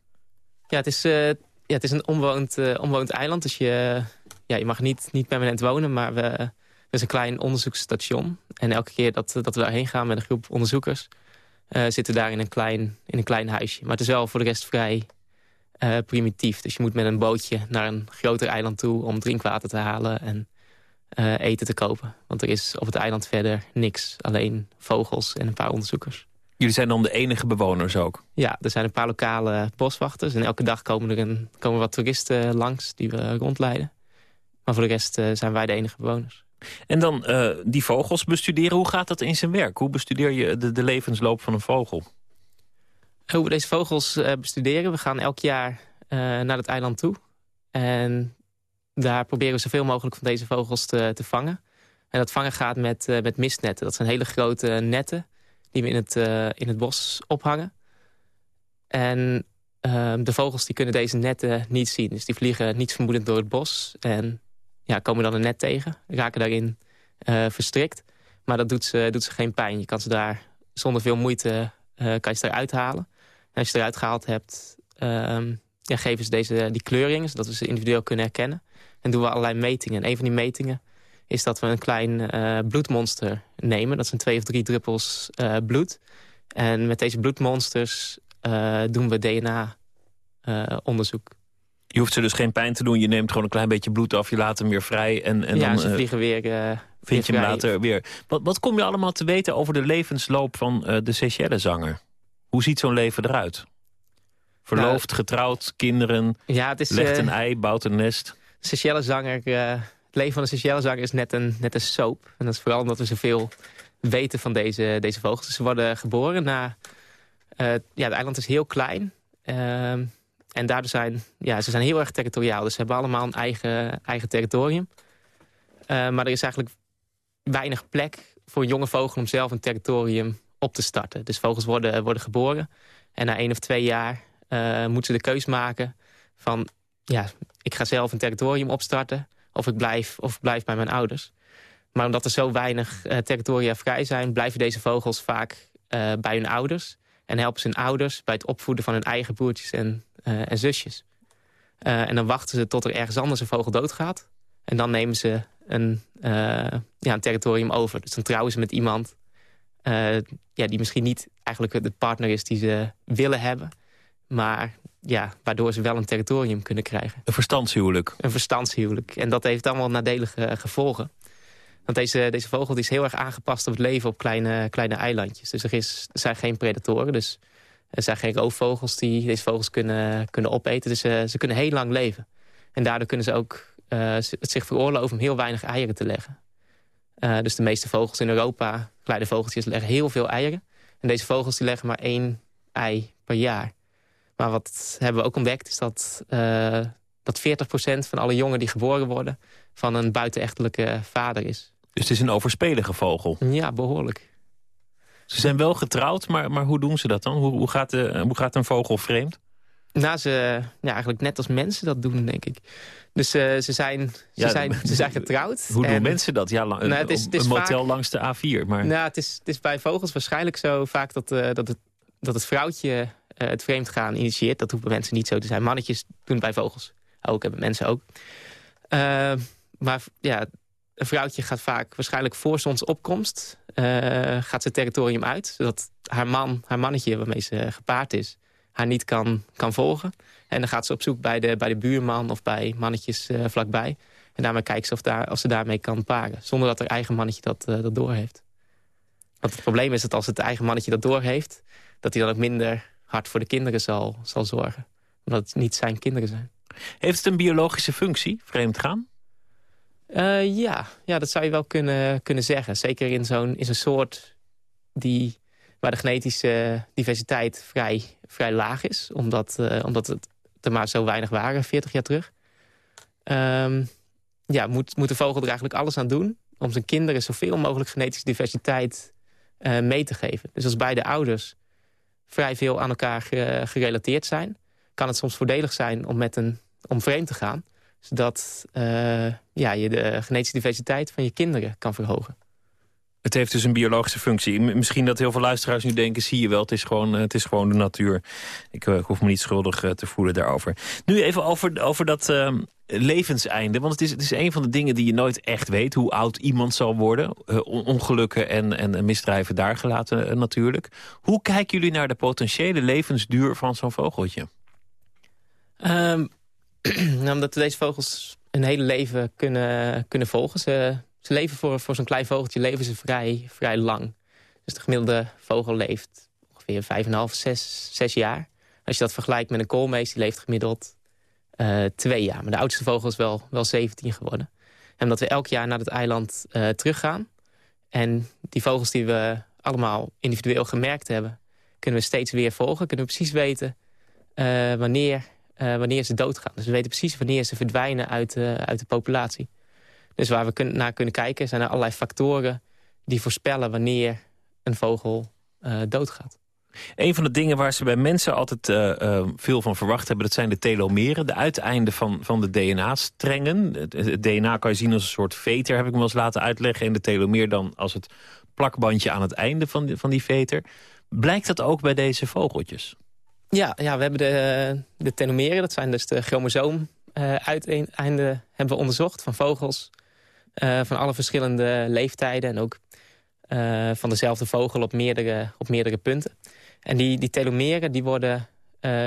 Ja, het is, uh, ja, het is een onbewoond, uh, eiland. Dus je, ja, je mag niet, niet permanent wonen, maar we, het is een klein onderzoeksstation. En elke keer dat, dat we daarheen gaan met een groep onderzoekers... zitten we daar in een, klein, in een klein huisje. Maar het is wel voor de rest vrij uh, primitief. Dus je moet met een bootje naar een groter eiland toe... om drinkwater te halen en uh, eten te kopen. Want er is op het eiland verder niks. Alleen vogels en een paar onderzoekers. Jullie zijn dan de enige bewoners ook? Ja, er zijn een paar lokale boswachters. En elke dag komen er een, komen wat toeristen langs die we rondleiden. Maar voor de rest uh, zijn wij de enige bewoners. En dan die vogels bestuderen. Hoe gaat dat in zijn werk? Hoe bestudeer je de, de levensloop van een vogel? Hoe we deze vogels uh, bestuderen. We gaan elk jaar uh, naar het eiland toe. En daar proberen we zoveel mogelijk van deze vogels te, te vangen. En dat vangen gaat met, uh, met mistnetten. Dat zijn hele grote netten die we in het, in het bos ophangen. En ehm, de vogels die kunnen deze netten niet zien. Dus die vliegen niets vermoedend door het bos. En ja, komen dan een net tegen. Raken daarin verstrikt. Maar dat doet ze, doet ze geen pijn. Je kan ze daar zonder veel moeite kan je ze eruit halen als je eruit gehaald hebt, um, ja, geven ze deze, die kleuringen... zodat we ze individueel kunnen herkennen. En doen we allerlei metingen. En een van die metingen is dat we een klein uh, bloedmonster nemen. Dat zijn twee of drie druppels uh, bloed. En met deze bloedmonsters uh, doen we DNA-onderzoek. je hoeft ze dus geen pijn te doen. Je neemt gewoon een klein beetje bloed af. Je laat hem weer vrij. En, en ja, dan, ze vliegen weer Vind je hem later weer. Wat, wat kom je allemaal te weten over de levensloop van de Seychelles-zanger? Hoe ziet zo'n leven eruit? Verloofd, nou, getrouwd, kinderen, ja, het is, legt een uh, ei, bouwt een nest. Seychelles zanger, uh, het leven van een zanger is net een, net een soap. En dat is vooral omdat we zoveel weten van deze, deze vogels. Dus ze worden geboren na ja, het eiland is heel klein. Ehm, en daardoor zijn ja, ze zijn heel erg territoriaal. Dus ze hebben allemaal een eigen, eigen territorium. maar er is eigenlijk weinig plek voor een jonge vogel om zelf een territorium op te starten. Dus vogels worden, worden geboren. En na één of twee jaar moeten ze de keus maken van... ja, ik ga zelf een territorium opstarten... of ik blijf, of ik blijf bij mijn ouders. Maar omdat er zo weinig uh, territoria vrij zijn... blijven deze vogels vaak uh, bij hun ouders. En helpen ze hun ouders bij het opvoeden van hun eigen broertjes en, en zusjes. en dan wachten ze tot er ergens anders een vogel doodgaat. En dan nemen ze een, ja, een territorium over. Dus dan trouwen ze met iemand... ja, die misschien niet eigenlijk de partner is die ze willen hebben... maar ja, waardoor ze wel een territorium kunnen krijgen. Een verstandshuwelijk. Een verstandshuwelijk. En dat heeft allemaal nadelige gevolgen. Want deze, deze vogel die is heel erg aangepast op het leven op kleine, kleine eilandjes. Dus er, is, er zijn geen predatoren. Dus er zijn geen roofvogels die deze vogels kunnen, kunnen opeten. Dus uh, ze kunnen heel lang leven. En daardoor kunnen ze ook uh, het zich veroorloven om heel weinig eieren te leggen. Uh, dus de meeste vogels in Europa, kleine vogeltjes, leggen heel veel eieren. En deze vogels die leggen maar één ei per jaar. Maar wat hebben we ook ontdekt is dat, uh, dat 40% van alle jongen die geboren worden... van een buitenechtelijke vader is. Dus het is een overspelige vogel? Ja, behoorlijk. Ze zijn wel getrouwd, maar, maar hoe doen ze dat dan? Hoe, hoe, gaat, de, hoe gaat een vogel vreemd? Nou, ze, ja, eigenlijk net als mensen dat doen, denk ik. Dus uh, ze, zijn, ze, ja, zijn, ze zijn getrouwd. Hoe doen mensen dat? Ja, nou, het is, het is een motel vaak, langs de A4. Maar... Nou, het, is, het is bij vogels waarschijnlijk zo vaak dat, uh, dat, het, dat het vrouwtje uh, het vreemdgaan initieert. Dat hoeven mensen niet zo te zijn. Mannetjes doen bij vogels ook, hebben mensen ook. Maar ja, een vrouwtje gaat vaak waarschijnlijk voor zonsopkomst... Gaat zijn territorium uit, zodat haar man, haar mannetje waarmee ze gepaard is... haar niet kan, kan volgen. En dan gaat ze op zoek bij de, bij de buurman of bij mannetjes uh, vlakbij. En daarmee kijkt ze of, daar, of ze daarmee kan paren. Zonder dat haar eigen mannetje dat, uh, dat doorheeft. Want het probleem is dat als het eigen mannetje dat doorheeft... dat hij dan ook minder hard voor de kinderen zal, zal zorgen. Omdat het niet zijn kinderen zijn. Heeft het een biologische functie, vreemd gaan? Uh, ja. ja, dat zou je wel kunnen, kunnen zeggen. Zeker in zo'n zo'n soort die, waar de genetische diversiteit vrij, vrij laag is. Omdat, uh, omdat het er maar zo weinig waren, 40 jaar terug. Um, ja, moet, moet de vogel er eigenlijk alles aan doen... om zijn kinderen zoveel mogelijk genetische diversiteit uh, mee te geven. Dus als beide ouders vrij veel aan elkaar gerelateerd zijn... kan het soms voordelig zijn om met een om vreemd te gaan. Zodat ja, je de genetische diversiteit van je kinderen kan verhogen. Het heeft dus een biologische functie. Misschien dat heel veel luisteraars nu denken... zie je wel, het is gewoon, het is gewoon de natuur. Ik, ik hoef me niet schuldig uh, te voelen daarover. Nu even over, over dat uh, levenseinde. Want het is, het is een van de dingen die je nooit echt weet... hoe oud iemand zal worden. ongelukken en, en misdrijven daar gelaten natuurlijk. Hoe kijken jullie naar de potentiële levensduur van zo'n vogeltje? Um, omdat deze vogels een hele leven kunnen, kunnen volgen. Ze, ze leven voor, voor zo'n klein vogeltje leven ze vrij, vrij lang. Dus de gemiddelde vogel leeft ongeveer 5,5, 6, 6 jaar. Als je dat vergelijkt met een koolmees, die leeft gemiddeld uh, twee jaar. Maar de oudste vogel is wel, wel 17 geworden. En omdat we elk jaar naar het eiland uh, teruggaan... en die vogels die we allemaal individueel gemerkt hebben... kunnen we steeds weer volgen, kunnen we precies weten... Uh, wanneer wanneer ze doodgaan. Dus we weten precies wanneer ze verdwijnen uit, uit de populatie. Dus waar we kun naar kunnen kijken zijn er allerlei factoren... die voorspellen wanneer een vogel uh, doodgaat. Een van de dingen waar ze bij mensen altijd uh, veel van verwacht hebben... dat zijn de telomeren, de uiteinden van, van de DNA-strengen. Het, het, DNA kan je zien als een soort veter, heb ik me wel eens laten uitleggen. En de telomeer dan als het plakbandje aan het einde van die, van die veter. Blijkt dat ook bij deze vogeltjes? Ja, ja we hebben de, de telomeren, dat zijn dus de chromosoom uiteinden hebben we onderzocht van vogels. Uh, van alle verschillende leeftijden en ook uh, van dezelfde vogel op meerdere, op meerdere punten. En die, die telomeren die worden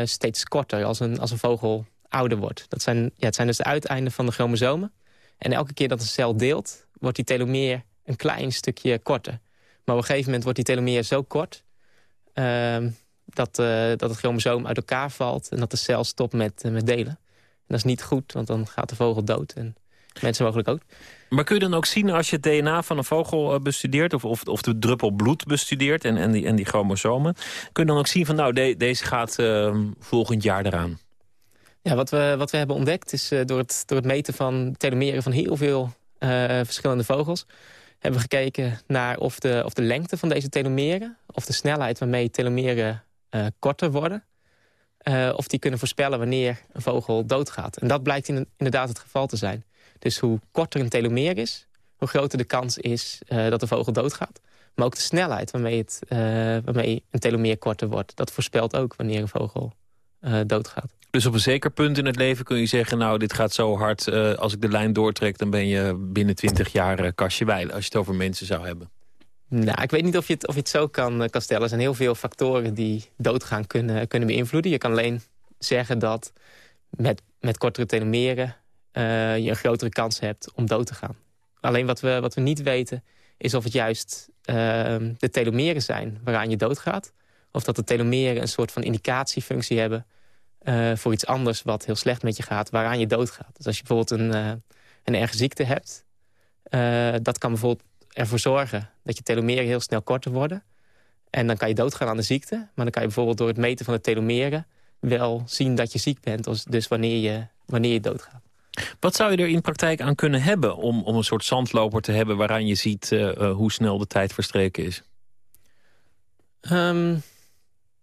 steeds korter als een, als een vogel ouder wordt. Dat zijn, ja, het zijn dus de uiteinden van de chromosomen. En elke keer dat een cel deelt, wordt die telomeer een klein stukje korter. Maar op een gegeven moment wordt die telomeer zo kort... Ehm, dat, dat het chromosoom uit elkaar valt... en dat de cel stopt met, met delen. En dat is niet goed, want dan gaat de vogel dood. En Mensen mogelijk ook. Maar kun je dan ook zien als je het DNA van een vogel eh, bestudeert... of, of, of de druppel bloed bestudeert en, en, die, en die chromosomen... kun je dan ook zien van nou, deze gaat uh, volgend jaar eraan? Ja, wat we, wat we hebben ontdekt is uh, door, het, door het meten van telomeren van heel veel uh, verschillende vogels... hebben we gekeken naar of de, of de lengte van deze telomeren... of de snelheid waarmee telomeren korter worden... of die kunnen voorspellen wanneer een vogel doodgaat. En dat blijkt in, inderdaad het geval te zijn. Dus hoe korter een telomeer is, hoe groter de kans is uh, dat de vogel doodgaat. Maar ook de snelheid waarmee, het, uh, waarmee een telomeer korter wordt... dat voorspelt ook wanneer een vogel uh, doodgaat. Dus op een zeker punt in het leven kun je zeggen... nou, dit gaat zo hard, als ik de lijn doortrek... dan ben je binnen 20 jaar kastje wijlen, als je het over mensen zou hebben. Nou, ik weet niet of je het, of je het zo kan, kan stellen. Er zijn heel veel factoren die doodgaan kunnen, kunnen beïnvloeden. Je kan alleen zeggen dat met, met kortere telomeren uh, je een grotere kans hebt om dood te gaan. Alleen wat we, wat we niet weten is of het juist uh, de telomeren zijn waaraan je doodgaat. Of dat de telomeren een soort van indicatiefunctie hebben... Uh, voor iets anders wat heel slecht met je gaat, waaraan je doodgaat. Dus als je bijvoorbeeld een, een erge ziekte hebt... dat kan bijvoorbeeld ervoor zorgen dat je telomeren heel snel korter worden. En dan kan je doodgaan aan de ziekte. Maar dan kan je bijvoorbeeld door het meten van de telomeren... wel zien dat je ziek bent, dus wanneer je, wanneer je doodgaat. Wat zou je er in praktijk aan kunnen hebben om, om een soort zandloper te hebben... waaraan je ziet uh, uh, hoe snel de tijd verstreken is? Um,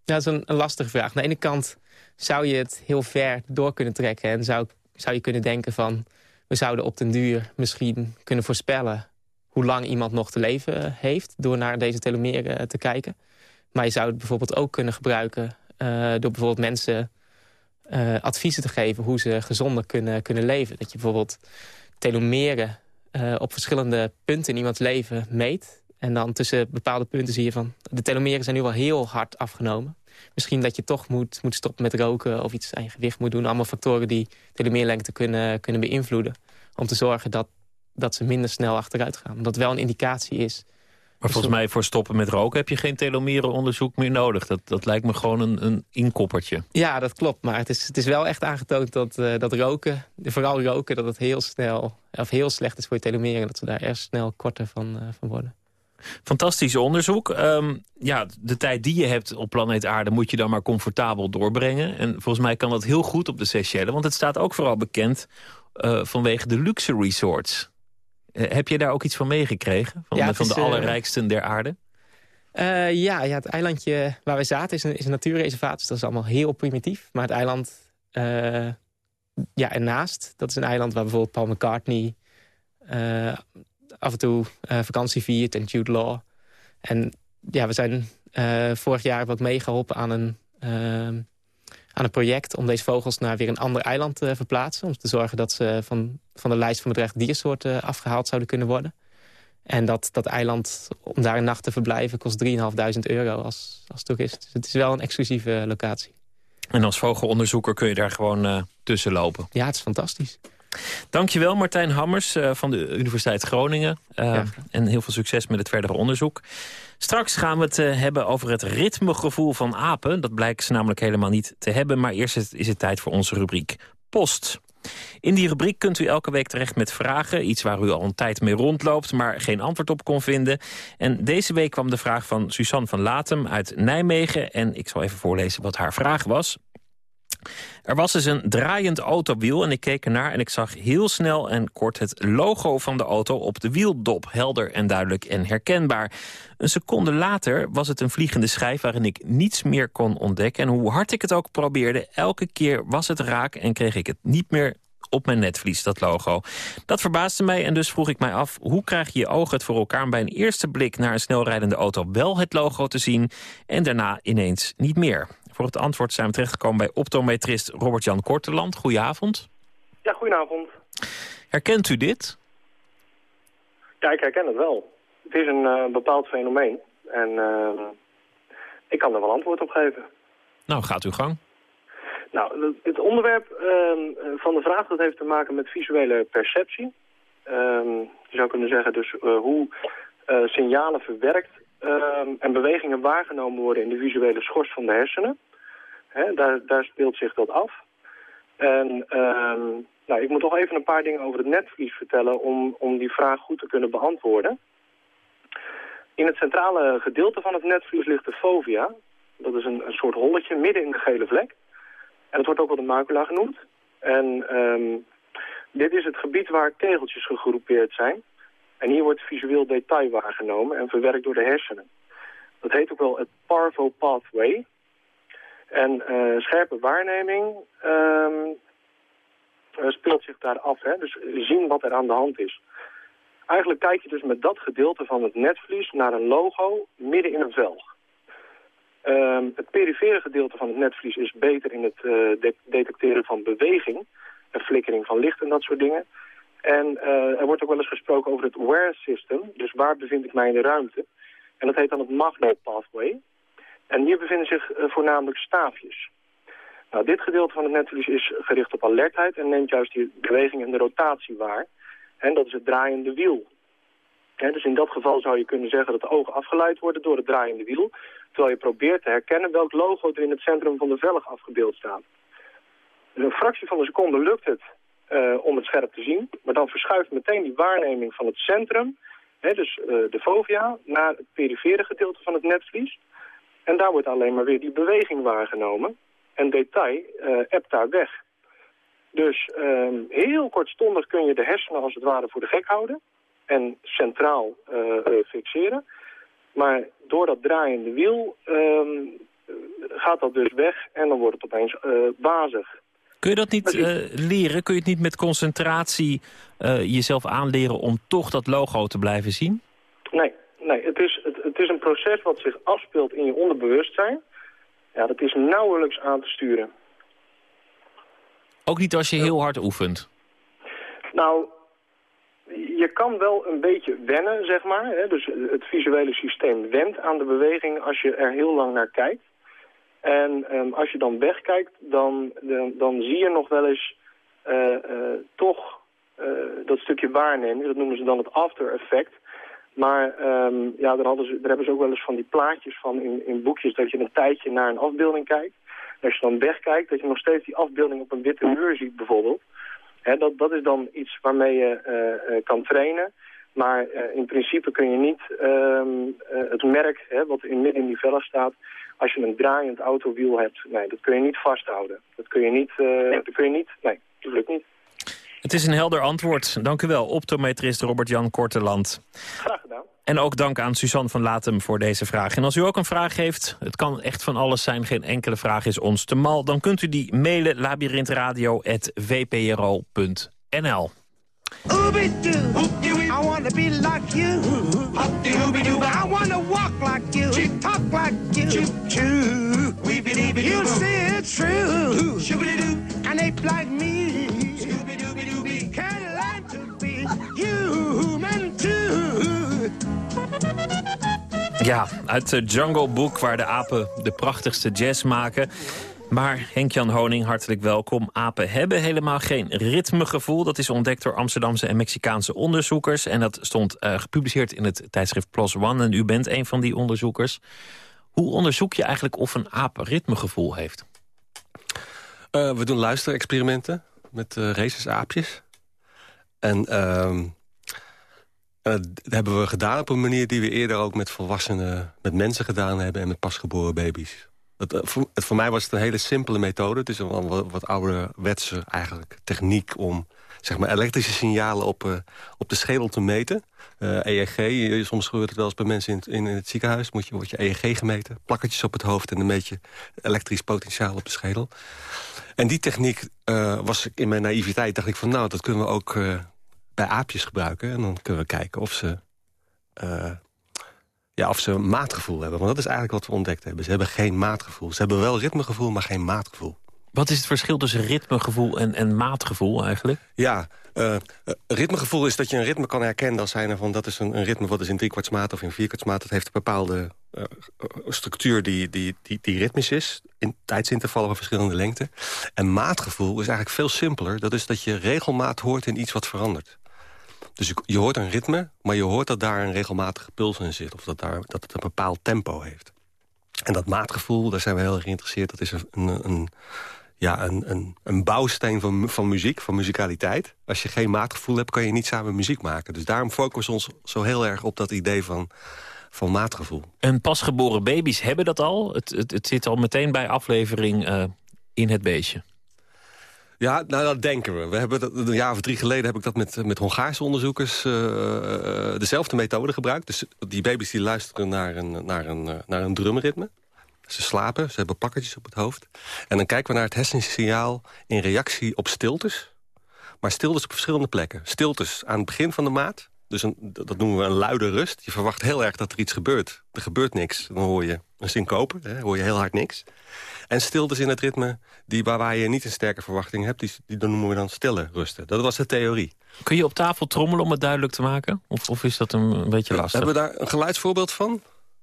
dat is een, lastige vraag. Aan de ene kant zou je het heel ver door kunnen trekken... en zou, zou je kunnen denken van... we zouden op den duur misschien kunnen voorspellen... hoe lang iemand nog te leven heeft... door naar deze telomeren te kijken. Maar je zou het bijvoorbeeld ook kunnen gebruiken... Door bijvoorbeeld mensen uh, adviezen te geven hoe ze gezonder kunnen, kunnen leven. Dat je bijvoorbeeld telomeren uh, op verschillende punten in iemands leven meet. En dan tussen bepaalde punten zie je van... de telomeren zijn nu wel heel hard afgenomen. Misschien dat je toch moet, moet stoppen met roken of iets aan je gewicht moet doen. Allemaal factoren die telomeerlengte kunnen, kunnen beïnvloeden. Om te zorgen dat, dat ze minder snel achteruit gaan. Omdat wel een indicatie is maar volgens mij voor stoppen met roken heb je geen telomerenonderzoek meer nodig. Dat, dat lijkt me gewoon een, een inkoppertje. Ja, dat klopt. Maar het is, het is wel echt aangetoond dat, uh, dat roken, vooral roken, dat het heel snel of heel slecht is voor je telomeren. Dat ze daar erg snel korter van, uh, van worden. Fantastisch onderzoek. Um, ja, de tijd die je hebt op planeet Aarde moet je dan maar comfortabel doorbrengen. En volgens mij kan dat heel goed op de Seychelles. Want het staat ook vooral bekend uh, vanwege de luxe resorts. Eh, heb je daar ook iets van meegekregen? Van, ja, van de allerrijksten der aarde? Uh, ja, ja, het eilandje waar we zaten is een, is een natuurreservaat. Dus dat is allemaal heel primitief. Maar het eiland uh, ja, ernaast, dat is een eiland waar bijvoorbeeld Paul McCartney... Uh, af en toe vakantie viert en Jude Law. En ja, we zijn vorig jaar wat meegeholpen aan een aan een project om deze vogels naar weer een ander eiland te verplaatsen. Om te zorgen dat ze van, van de lijst van bedreigde diersoorten afgehaald zouden kunnen worden. En dat, dat eiland, om daar een nacht te verblijven, kost 3.500 euro als, als toerist. Dus het is wel een exclusieve locatie. En als vogelonderzoeker kun je daar gewoon uh, tussen lopen? Ja, het is fantastisch. Dankjewel Martijn Hammers uh, van de Universiteit Groningen. Uh, ja. En heel veel succes met het verdere onderzoek. Straks gaan we het uh, hebben over het ritmegevoel van apen. Dat blijkt ze namelijk helemaal niet te hebben. Maar eerst is het tijd voor onze rubriek Post. In die rubriek kunt u elke week terecht met vragen. Iets waar u al een tijd mee rondloopt, maar geen antwoord op kon vinden. En deze week kwam de vraag van Suzanne van Latem uit Nijmegen. En ik zal even voorlezen wat haar vraag was. Er was dus een draaiend autowiel en ik keek ernaar en ik zag heel snel en kort het logo van de auto op de wieldop. Helder en duidelijk en herkenbaar. Een seconde later was het een vliegende schijf waarin ik niets meer kon ontdekken. En hoe hard ik het ook probeerde, elke keer was het raak en kreeg ik het niet meer op mijn netvlies, dat logo. Dat verbaasde mij en dus vroeg ik mij af... hoe krijg je je ogen het voor elkaar om bij een eerste blik... naar een snelrijdende auto wel het logo te zien... en daarna ineens niet meer? Voor het antwoord zijn we terechtgekomen bij optometrist Robert-Jan Korteland. Goedenavond. Ja, goedenavond. Herkent u dit? Ja, ik herken het wel. Het is een uh, bepaald fenomeen. En uh, ik kan er wel antwoord op geven. Nou, gaat uw gang. Nou, het onderwerp uh, van de vraag dat heeft te maken met visuele perceptie. Ehm, je zou kunnen zeggen dus uh, hoe signalen verwerkt en bewegingen waargenomen worden in de visuele schors van de hersenen. Daar, daar speelt zich dat af. En Nou, ik moet toch even een paar dingen over het netvlies vertellen om, om die vraag goed te kunnen beantwoorden. In het centrale gedeelte van het netvlies ligt de fovea. Dat is een, een soort holletje midden in de gele vlek. En het wordt ook wel de macula genoemd. En um, dit is het gebied waar tegeltjes gegroepeerd zijn. En hier wordt visueel detail waargenomen en verwerkt door de hersenen. Dat heet ook wel het Parvo Pathway. En uh, scherpe waarneming um, speelt zich daar af. Hè? Dus zien wat er aan de hand is. Eigenlijk kijk je dus met dat gedeelte van het netvlies naar een logo midden in een velg. Um, het perifere gedeelte van het netvlies is beter in het de detecteren van beweging en flikkering van licht en dat soort dingen. En uh, er wordt ook wel eens gesproken over het where system, dus waar bevind ik mij in de ruimte. En dat heet dan het magno pathway. En hier bevinden zich uh, voornamelijk staafjes. Nou, dit gedeelte van het netvlies is gericht op alertheid en neemt juist die beweging en de rotatie waar. En dat is het draaiende wiel. Dus in dat geval zou je kunnen zeggen dat de ogen afgeleid worden door het draaiende wiel. Terwijl je probeert te herkennen welk logo er in het centrum van de velg afgebeeld staat. Dus een fractie van een seconde lukt het uh, om het scherp te zien. Maar dan verschuift meteen die waarneming van het centrum, hè, dus uh, de fovea, naar het perifere gedeelte van het netvlies. En daar wordt alleen maar weer die beweging waargenomen. En detail uh, ebt daar weg. Dus uh, heel kortstondig kun je de hersenen als het ware voor de gek houden. En centraal fixeren. Maar door dat draaiende wiel um, gaat dat dus weg en dan wordt het opeens bazig. Kun je dat niet uh, leren? Kun je het niet met concentratie uh, jezelf aanleren om toch dat logo te blijven zien? Nee, nee het, is, het, het is een proces wat zich afspeelt in je onderbewustzijn. Ja, dat is nauwelijks aan te sturen. Ook niet als je heel hard oefent? Nou, je kan wel een beetje wennen, zeg maar. Hè? Dus het visuele systeem went aan de beweging als je er heel lang naar kijkt. En um, als je dan wegkijkt, dan, dan, zie je nog wel eens uh, uh, toch uh, dat stukje waarneming. Dat noemen ze dan het after effect. Maar um, ja, daar, hadden ze, hebben ze ook wel eens van die plaatjes van in, in boekjes... dat je een tijdje naar een afbeelding kijkt. En als je dan wegkijkt, dat je nog steeds die afbeelding op een witte muur ziet bijvoorbeeld. Dat, dat is dan iets waarmee je kan trainen. Maar in principe kun je niet um, het merk, hè, wat in midden in die vellen staat als je een draaiend autowiel hebt, nee, dat kun je niet vasthouden. Dat kun je niet, uh, dat kun je niet, nee, dat lukt niet. Het is een helder antwoord. Dank u wel, optometrist Robert-Jan Korteland. Graag gedaan. En ook dank aan Suzanne van Latem voor deze vraag. En als u ook een vraag heeft, het kan echt van alles zijn... geen enkele vraag is ons te mal... dan kunt u die mailen labyrinthradio.vpro.nl. I wanna be like you. I wanna walk like you. Talk like you. It's true. An ape like me. Learn to be human too. Ja, uit de Jungle Book waar de apen de prachtigste jazz maken. Maar Henk-Jan Honing, hartelijk welkom. Apen hebben helemaal geen ritmegevoel. Dat is ontdekt door Amsterdamse en Mexicaanse onderzoekers. En dat stond uh, gepubliceerd in het tijdschrift PLOS ONE. En u bent een van die onderzoekers. Hoe onderzoek je eigenlijk of een aap ritmegevoel heeft? Uh, we doen luisterexperimenten met uh, racesaapjes. En uh, dat hebben we gedaan op een manier die we eerder ook met volwassenen... met mensen gedaan hebben en met pasgeboren baby's. Voor, het, voor, mij was het een hele simpele methode. Het is een wat, wat ouderwetse eigenlijk techniek om zeg maar, elektrische signalen op, uh, op de schedel te meten. Uh, EEG, soms gebeurt het wel eens bij mensen in, in, in het ziekenhuis. Moet je, wordt je EEG gemeten, plakkertjes op het hoofd... en dan meet je elektrisch potentiaal op de schedel. En die techniek uh, was in mijn naïviteit, dacht ik van... nou, dat kunnen we ook bij aapjes gebruiken. En dan kunnen we kijken of ze ja, of ze een maatgevoel hebben. Want dat is eigenlijk wat we ontdekt hebben. Ze hebben geen maatgevoel. Ze hebben wel ritmegevoel, maar geen maatgevoel. Wat is het verschil tussen ritmegevoel en, en maatgevoel eigenlijk? Ja, uh, ritmegevoel is dat je een ritme kan herkennen als zijnde van... dat is een, een ritme wat is in driekwartsmaat of in vierkwartsmaat. Dat heeft een bepaalde uh, structuur die, die, die, die ritmisch is. In tijdsintervallen van verschillende lengten. En maatgevoel is eigenlijk veel simpeler. Dat is dat je regelmaat hoort in iets wat verandert. Dus je hoort een ritme, maar je hoort dat daar een regelmatige puls in zit. Of dat, daar, dat het een bepaald tempo heeft. En dat maatgevoel, daar zijn we heel erg geïnteresseerd. Dat is een, een, ja, een, een, een bouwsteen van, van muziek, van muzikaliteit. Als je geen maatgevoel hebt, kan je niet samen muziek maken. Dus daarom focussen we ons zo heel erg op dat idee van, van maatgevoel. En pasgeboren baby's hebben dat al? Het, het, het zit al meteen bij aflevering uh, in het beestje. Ja, nou dat denken we. we hebben dat, een jaar of drie geleden heb ik dat met, met Hongaarse onderzoekers uh, dezelfde methode gebruikt. Dus die baby's die luisteren naar een, naar een, naar een drumritme. Ze slapen, ze hebben pakketjes op het hoofd. En dan kijken we naar het hersensignaal in reactie op stiltes. Maar stiltes op verschillende plekken. Stiltes aan het begin van de maat. Dus een, dat noemen we een luide rust. Je verwacht heel erg dat er iets gebeurt. Er gebeurt niks. Dan hoor je een syncope, hè, hoor je heel hard niks. En stiltes in het ritme die, waar, waar je niet een sterke verwachting hebt... Die, die noemen we dan stille rusten. Dat was de theorie. Kun je op tafel trommelen om het duidelijk te maken? Of, of is dat een beetje lastig? Hebben we daar een geluidsvoorbeeld van?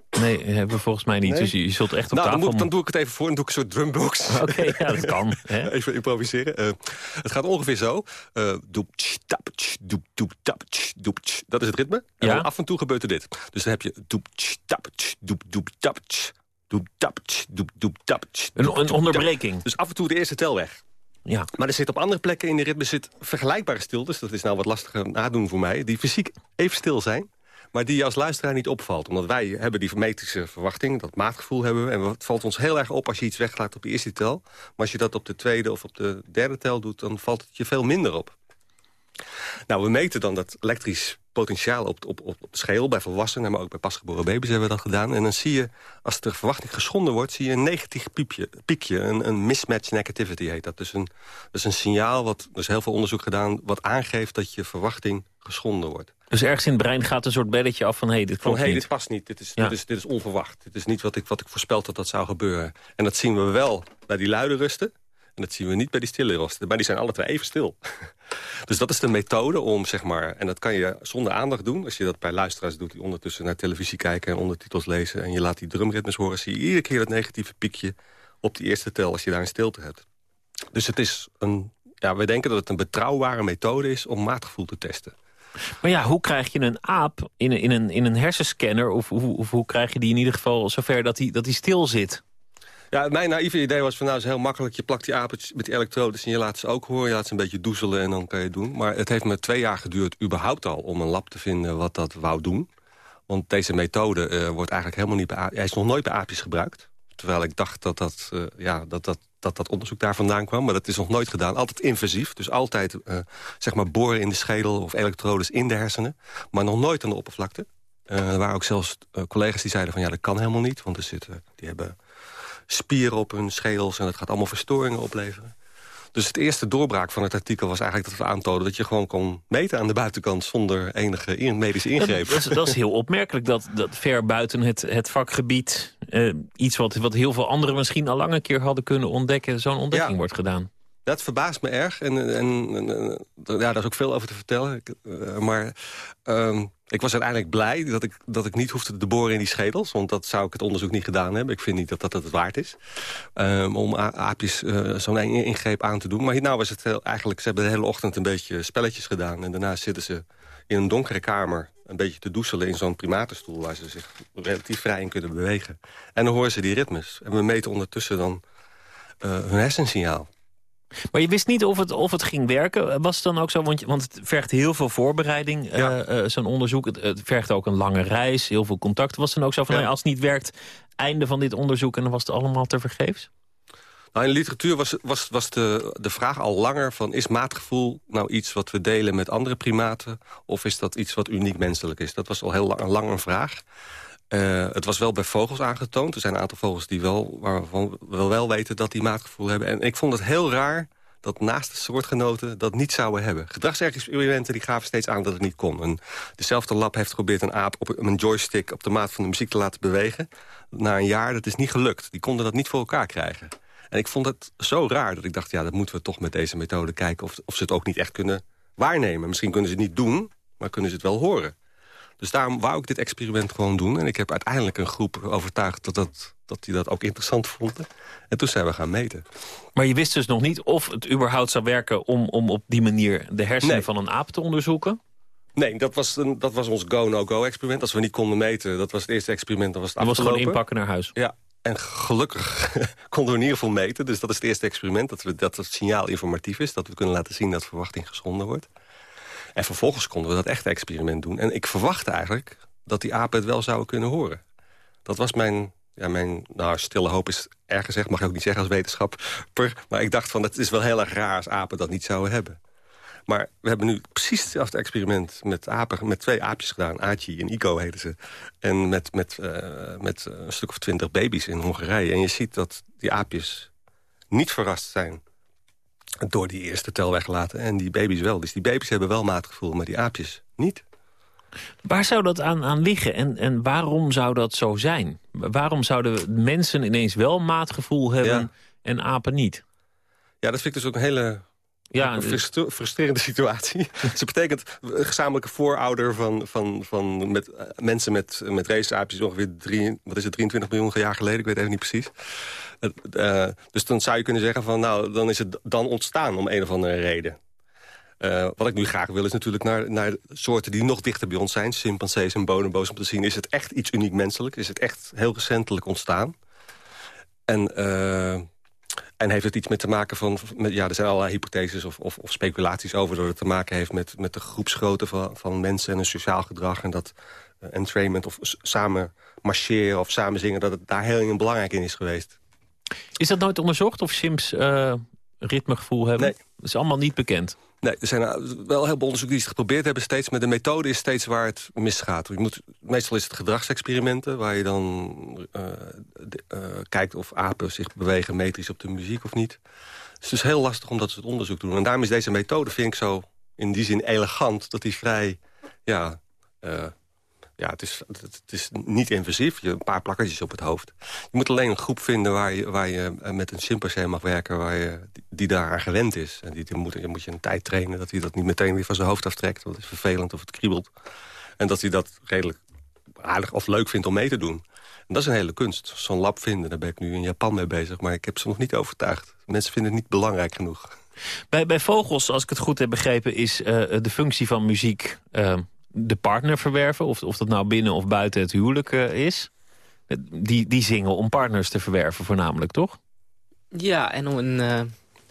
Nee, hebben we volgens mij niet. Dus je, zult echt op nou, tafel... Dan, dan, doe ik het even voor en doe ik een soort drumbox. Oké, ja, dat kan. Hè? even improviseren. Uh, het gaat ongeveer zo. Uh, doep, tap, doep, doep, tap, doep, Dat is het ritme. En ja? af en toe gebeurt er dit. Dus dan heb je doep, tap, doep, doep, tap, doep, tap, doep, doep, tap. Een, een onderbreking. Dus af en toe de eerste tel weg. Ja. Maar er zit op andere plekken in de ritme zit vergelijkbare stiltes. Dat is nou wat lastiger nadoen voor mij. Die fysiek even stil zijn maar die je als luisteraar niet opvalt. Omdat wij hebben die metrische verwachting, dat maatgevoel hebben we... en het valt ons heel erg op als je iets weglaat op de eerste tel. Maar als je dat op de tweede of op de derde tel doet... dan valt het je veel minder op. Nou, we meten dan dat elektrisch potentiaal op, op, op, op scheel... bij volwassenen, maar ook bij pasgeboren baby's hebben we dat gedaan. En dan zie je, als de verwachting geschonden wordt... zie je een negatief piepje, piekje, een, een mismatch negativity heet dat. Dus een, dus een signaal, wat, er is heel veel onderzoek gedaan... wat aangeeft dat je verwachting geschonden wordt. Dus ergens in het brein gaat een soort belletje af van... hé, hey, dit klopt van, hey, niet. dit past niet, dit is, dit, is, dit is onverwacht. Dit is niet wat ik, wat ik voorspeld dat dat zou gebeuren. En dat zien we wel bij die luide rusten. En dat zien we niet bij die stille rusten. Maar die zijn alle twee even stil. dus dat is de methode om, zeg maar... en dat kan je zonder aandacht doen. Als je dat bij luisteraars doet die ondertussen naar televisie kijken... en ondertitels lezen en je laat die drumritmes horen... zie je iedere keer dat negatieve piekje op die eerste tel... als je daar een stilte hebt. Dus het is een... Ja, wij denken dat het een betrouwbare methode is om maatgevoel te testen. Maar ja, hoe krijg je een aap in een, in een, in een hersenscanner... Of, of, hoe krijg je die in ieder geval zover dat hij dat stil zit? Ja, mijn naïeve idee was van nou is heel makkelijk. Je plakt die aapjes met elektrodes en je laat ze ook horen. Je laat ze een beetje doezelen en dan kan je het doen. Maar het heeft me twee jaar geduurd überhaupt al om een lab te vinden wat dat wou doen. Want deze methode uh, wordt eigenlijk helemaal niet bij Hij is nog nooit bij aapjes gebruikt. Terwijl ik dacht dat dat, uh, ja, dat, dat dat dat onderzoek daar vandaan kwam. Maar dat is nog nooit gedaan. Altijd invasief. Dus altijd uh, zeg maar boren in de schedel of elektrodes in de hersenen. Maar nog nooit aan de oppervlakte. Uh, er waren ook zelfs uh, collega's die zeiden van ja, dat kan helemaal niet. Want er zitten, die hebben spieren op hun schedels en dat gaat allemaal verstoringen opleveren. Dus het eerste doorbraak van het artikel was eigenlijk dat we aantonen... dat je gewoon kon meten aan de buitenkant zonder enige medische ingreep. Dat, dat, is, heel opmerkelijk dat, dat ver buiten het, het vakgebied... Uh, iets wat, wat heel veel anderen misschien al lang een keer hadden kunnen ontdekken... zo'n ontdekking ja. wordt gedaan. Dat verbaast me erg. En, en, en ja, daar is ook veel over te vertellen. Uh, maar um, ik was uiteindelijk blij dat ik, dat ik niet hoefde te boren in die schedels. Want dat zou ik het onderzoek niet gedaan hebben. Ik vind niet dat dat het waard is. Um, om aapjes uh, zo'n ingreep aan te doen. Maar nou was het eigenlijk... Ze hebben de hele ochtend een beetje spelletjes gedaan. En daarna zitten ze in een donkere kamer... een beetje te doezelen in zo'n primatenstoel... waar ze zich relatief vrij in kunnen bewegen. En dan horen ze die ritmes. En we meten ondertussen dan uh, hun hersensignaal. Maar je wist niet of het, of het ging werken. Was het dan ook zo? Want, want het vergt heel veel voorbereiding, ja. uh, uh, zo'n onderzoek. Het, het, vergt ook een lange reis, heel veel contact. Was het dan ook zo van, ja. nou, als het niet werkt, einde van dit onderzoek... en dan was het allemaal te vergeefs? Nou, in de literatuur was, was, was de, de vraag al langer van... is maatgevoel nou iets wat we delen met andere primaten... of is dat iets wat uniek menselijk is? Dat was al heel lang, lang een vraag. Uh, het was wel bij vogels aangetoond. Er zijn een aantal vogels die wel, waarvan we wel, weten dat die maatgevoel hebben. En ik vond het heel raar dat naast de soortgenoten dat niet zouden hebben. Gedragsexperimenten die gaven steeds aan dat het niet kon. Dezelfde lab heeft geprobeerd een aap op een joystick... op de maat van de muziek te laten bewegen. Na een jaar, dat is niet gelukt. Die konden dat niet voor elkaar krijgen. En ik vond het zo raar dat ik dacht... ja, dat moeten we toch met deze methode kijken... of, of ze het ook niet echt kunnen waarnemen. Misschien kunnen ze het niet doen, maar kunnen ze het wel horen. Dus daarom wou ik dit experiment gewoon doen. En ik heb uiteindelijk een groep overtuigd dat, dat, dat die dat ook interessant vonden. En toen zijn we gaan meten. Maar je wist dus nog niet of het überhaupt zou werken... om, om op die manier de hersenen nee. van een aap te onderzoeken? Nee, dat was, een, dat was ons go-no-go-experiment. Als we niet konden meten, dat was het eerste experiment, dan was het Dat was gewoon inpakken naar huis? Ja, en gelukkig konden we in ieder geval meten. Dus dat is het eerste experiment, dat, we, dat het signaal informatief is. Dat we kunnen laten zien dat verwachting geschonden wordt. En vervolgens konden we dat echte experiment doen. En ik verwachtte eigenlijk dat die apen het wel zouden kunnen horen. Dat was mijn, ja, mijn nou, stille hoop is erg gezegd, mag ik ook niet zeggen als wetenschapper. Maar ik dacht van, het is wel heel erg raar als apen dat niet zouden hebben. Maar we hebben nu precies hetzelfde experiment met, apen, met twee aapjes gedaan. Achi en Ico heten ze. En met, met, uh, met een stuk of twintig baby's in Hongarije. En je ziet dat die aapjes niet verrast zijn door die eerste tel weggelaten. En die baby's wel. Dus die baby's hebben wel maatgevoel, maar die aapjes niet. Waar zou dat aan, aan liggen en, en waarom zou dat zo zijn? Waarom zouden mensen ineens wel maatgevoel hebben en apen niet? Ja, dat vind ik dus ook een hele ja, een frustrerende situatie. Ze betekent gezamenlijke voorouder van, van, van met, uh, mensen met, met raceaapjes ongeveer drie, wat is het, 23 miljoen jaar geleden. Ik weet even niet precies. Uh, dus dan zou je kunnen zeggen van nou, dan is het dan ontstaan om een of andere reden. Uh, wat ik nu graag wil is natuurlijk naar, naar soorten die nog dichter bij ons zijn. Chimpansees en bonobo's om te zien. Is het echt iets uniek menselijk? Is het echt heel recentelijk ontstaan? En... Uh, en heeft het iets met te maken van... Met, ja, er zijn allerlei hypotheses of, of, of, speculaties over... dat het te maken heeft met, met de groepsgrootte van, van mensen... en een sociaal gedrag en dat entrainment of samen marcheren of samen zingen... dat het daar heel belangrijk in is geweest. Is dat nooit onderzocht of Sims uh, ritmegevoel hebben? Nee. Dat is allemaal niet bekend. Nee, er zijn wel heel veel onderzoeken die het geprobeerd hebben steeds. Maar de methode is steeds waar het misgaat. Je moet, meestal is het gedragsexperimenten... waar je dan uh, uh, kijkt of apen zich bewegen metrisch op de muziek of niet. Dus het is heel lastig om dat soort onderzoek te doen. En daarom is deze methode, vind ik zo in die zin elegant... dat die vrij ja, uh, ja, het is, het is niet invasief. Je een paar plakkertjes op het hoofd. Je moet alleen een groep vinden waar je, waar je eh, met een chimpansee mag werken... Waar je, die, daar aan gewend is. En die, moet, je moet je een tijd trainen dat hij dat niet meteen weer van zijn hoofd aftrekt. Want het is vervelend of het kriebelt. En dat hij dat redelijk aardig of leuk vindt om mee te doen. En dat is een hele kunst. Zo'n lab vinden, daar ben ik nu in Japan mee bezig. Maar ik heb ze nog niet overtuigd. Mensen vinden het niet belangrijk genoeg. Bij, bij vogels, als ik het goed heb begrepen... is uh, de functie van muziek... Uh, de partner verwerven. Of, of dat nou binnen of buiten het huwelijk uh, is. Die, die zingen om partners te verwerven voornamelijk, toch? Ja, en om een, uh,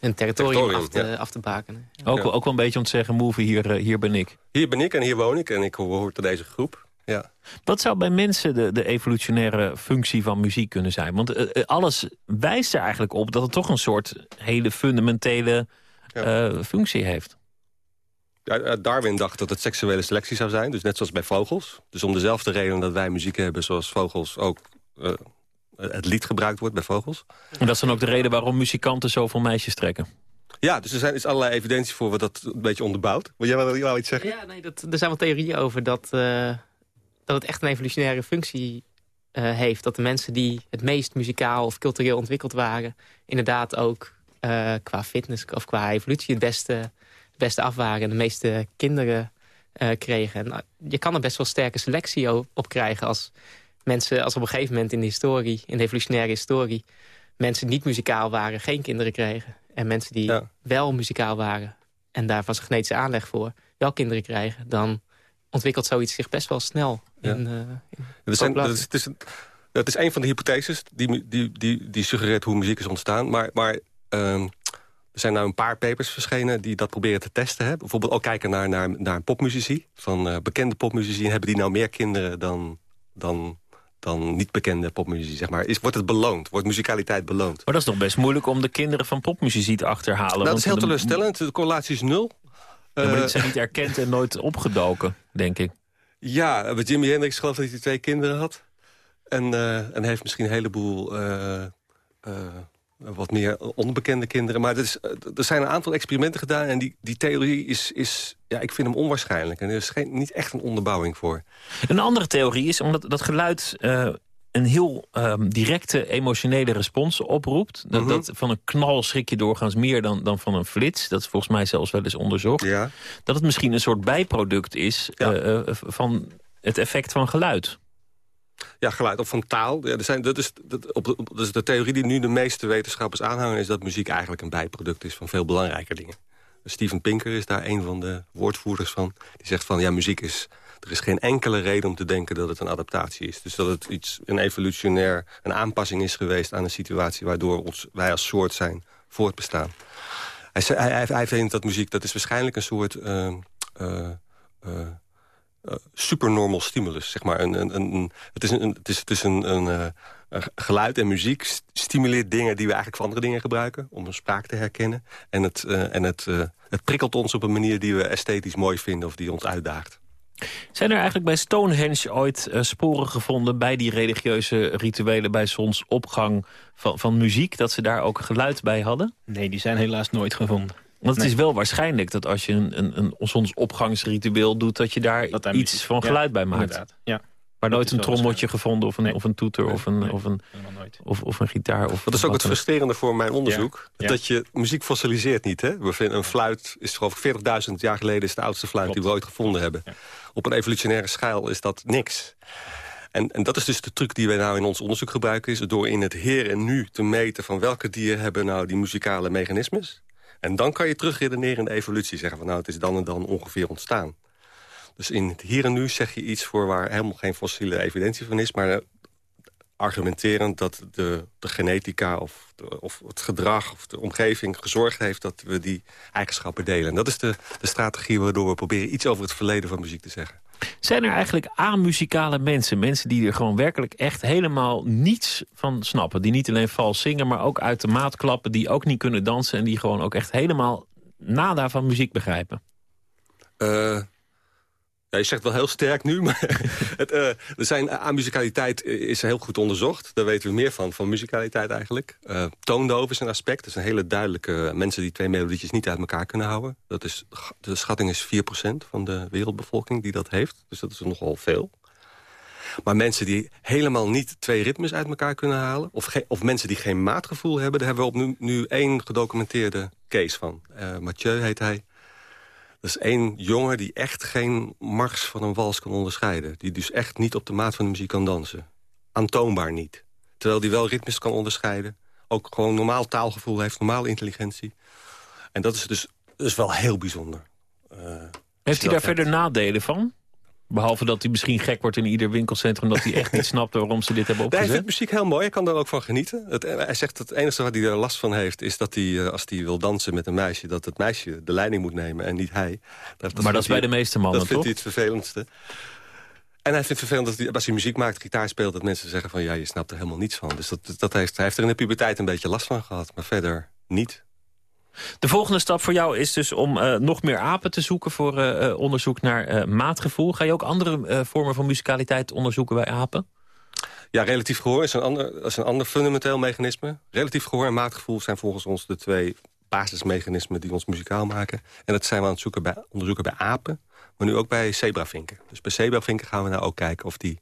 een territorium, af, te, ja. af te bakenen. Ook, ja. ook wel een beetje om te zeggen, move, hier, uh, hier ben ik. Hier ben ik en hier woon ik en ik hoor tot deze groep. Ja. Wat zou bij mensen de, de evolutionaire functie van muziek kunnen zijn? Want uh, alles wijst er eigenlijk op dat het toch een soort hele fundamentele ja. functie heeft. Ja, Darwin dacht dat het seksuele selectie zou zijn. Dus net zoals bij vogels. Dus om dezelfde reden dat wij muziek hebben zoals vogels ook... Uh, het lied gebruikt wordt bij vogels. En dat is dan ook de reden waarom muzikanten zoveel meisjes trekken? Ja, dus er zijn, is allerlei evidentie voor wat dat een beetje onderbouwt. Wil jij wel, wel iets zeggen? Ja, nee, dat, er zijn wel theorieën over dat, uh, dat het echt een evolutionaire functie uh, heeft. Dat de mensen die het meest muzikaal of cultureel ontwikkeld waren... inderdaad ook qua fitness of qua evolutie het beste beste af waren en de meeste kinderen uh, kregen. En, uh, je kan er best wel sterke selectie op krijgen als mensen, als op een gegeven moment in de historie, in de evolutionaire historie, mensen niet muzikaal waren, geen kinderen kregen. En mensen die ja. wel muzikaal waren en daar was genetische aanleg voor, wel kinderen krijgen, dan ontwikkelt zoiets zich best wel snel. Ja. In, uh, in dat, zijn, dat, is, het is een, dat is een van de hypotheses die, die, die, die suggereert hoe muziek is ontstaan. Maar, maar um, er zijn nou een paar papers verschenen die dat proberen te testen. Hè? Bijvoorbeeld ook kijken naar, naar, naar popmuzici. Van uh, bekende popmuzici. Hebben die nou meer kinderen dan, dan, dan niet bekende popmuzici? Zeg maar. is, wordt het beloond? Wordt muzikaliteit beloond? Maar dat is toch best moeilijk om de kinderen van popmuzici te achterhalen. Nou, dat is heel de... teleurstellend. De correlatie is nul. Ja, maar die zijn niet erkend en nooit opgedoken, denk ik. Ja, Jimi Hendrix geloof dat hij twee kinderen had. En, uh, en heeft misschien een heleboel... Uh, wat meer onbekende kinderen. Maar er, is, er zijn een aantal experimenten gedaan... en die, die theorie is, is, ja, ik vind hem onwaarschijnlijk. En er is geen, niet echt een onderbouwing voor. Een andere theorie is omdat dat geluid... Uh, een heel um, directe emotionele respons oproept. Dat, mm -hmm. dat, van een knal schrik je doorgaans meer dan, dan van een flits. Dat is volgens mij zelfs wel eens onderzocht. Ja. Dat het misschien een soort bijproduct is ja. uh, van het effect van geluid. Ja, geluid of van taal. Ja, er zijn, dat, is, dat, op, dat is de theorie die nu de meeste wetenschappers aanhangen... is dat muziek eigenlijk een bijproduct is van veel belangrijker dingen. Steven Pinker is daar een van de woordvoerders van. Die zegt van, ja, muziek is Er is geen enkele reden om te denken dat het een adaptatie is. Dus dat het iets, een evolutionair, een aanpassing is geweest aan een situatie... waardoor ons, wij als soort zijn voortbestaan. Hij, vindt dat muziek, dat is waarschijnlijk een soort... Uh, uh, supernormal stimulus, zeg maar. Een, een, een, het is, een, het is, het is een, een geluid en muziek stimuleert dingen die we eigenlijk voor andere dingen gebruiken... om een spraak te herkennen. En het, en het, het prikkelt ons op een manier die we esthetisch mooi vinden... of die ons uitdaagt. Zijn er eigenlijk bij Stonehenge ooit sporen gevonden... bij die religieuze rituelen bij zonsopgang van, van muziek... dat ze daar ook geluid bij hadden? Nee, die zijn helaas nooit gevonden. Want het is wel waarschijnlijk dat als je een, een, een zonsopgangsritueel doet... dat je daar, iets van geluid ja, bij maakt. Inderdaad. Ja. Maar nooit een trommeltje gevonden of een, nee. of een toeter nee, of, een, nee, of, een, of, of, een gitaar. Of dat is ook het frustrerende voor mijn onderzoek. Ja, ja. Dat je muziek fossiliseert niet. Hè? We vinden een fluit is geloof ik 40.000 jaar geleden is de oudste fluit Klopt. die we ooit gevonden hebben. Op een evolutionaire schaal is dat niks. En, en dat is dus de truc die wij nou in ons onderzoek gebruiken... is door in het hier en nu te meten van welke dieren hebben nou die muzikale mechanismes. En dan kan je terugredeneren in de evolutie. Zeggen van nou het is dan en dan ongeveer ontstaan. Dus in het hier en nu zeg je iets voor waar helemaal geen fossiele evidentie van is... maar argumenterend dat de, de genetica of, of het gedrag of de omgeving gezorgd heeft... dat we die eigenschappen delen. En dat is de, de strategie waardoor we proberen iets over het verleden van muziek te zeggen. Zijn er eigenlijk amuzikale mensen? Mensen die er gewoon werkelijk echt helemaal niets van snappen. Die niet alleen vals zingen, maar ook uit de maat klappen. Die ook niet kunnen dansen en die gewoon ook echt helemaal nada van muziek begrijpen. Uh, ja, je zegt wel heel sterk nu, maar het, uh, er zijn, aan muzikaliteit is heel goed onderzocht. Daar weten we meer van, van muzikaliteit eigenlijk. Uh, is een aspect. Dat zijn hele duidelijke mensen die twee melodietjes niet uit elkaar kunnen houden. Dat is, de schatting is 4% van de wereldbevolking die dat heeft. Dus dat is nogal veel. Maar mensen die helemaal niet twee ritmes uit elkaar kunnen halen... of, of mensen die geen maatgevoel hebben... daar hebben we op nu, nu één gedocumenteerde case van. Mathieu heet hij. Dat is één jongen die echt geen mars van een wals kan onderscheiden. Die dus echt niet op de maat van de muziek kan dansen. Aantoonbaar niet. Terwijl die wel ritmes kan onderscheiden. Ook gewoon normaal taalgevoel heeft, normale intelligentie. En dat is dus, dus wel heel bijzonder. Uh, heeft hij daar verder nadelen van? Behalve dat hij misschien gek wordt in ieder winkelcentrum... dat hij echt niet snapt waarom ze dit hebben opgezet. Hij vindt muziek heel mooi, hij kan er ook van genieten. Het, hij zegt dat het enige wat hij er last van heeft... is dat hij, eh, als hij wil dansen met een meisje... dat het meisje de leiding moet nemen en niet hij. Dat, dat maar dat is bij de meeste mannen, Dat vindt hij het vervelendste. En hij vindt het vervelend dat hij, als hij muziek maakt, gitaar speelt... dat mensen zeggen van ja, je snapt er helemaal niets van. Dus dat, dat heeft, hij heeft er in de puberteit een beetje last van gehad. Maar verder niet. De volgende stap voor jou is dus om uh, nog meer apen te zoeken... voor uh, onderzoek naar maatgevoel. Ga je ook andere vormen van musicaliteit onderzoeken bij apen? Ja, relatief gehoor is een ander, is een ander fundamenteel mechanisme. Relatief gehoor en maatgevoel zijn volgens ons de twee basismechanismen... die ons muzikaal maken. En dat zijn we aan het zoeken bij, onderzoeken bij apen... maar nu ook bij zebravinken. Dus bij zebravinken gaan we nou ook kijken of die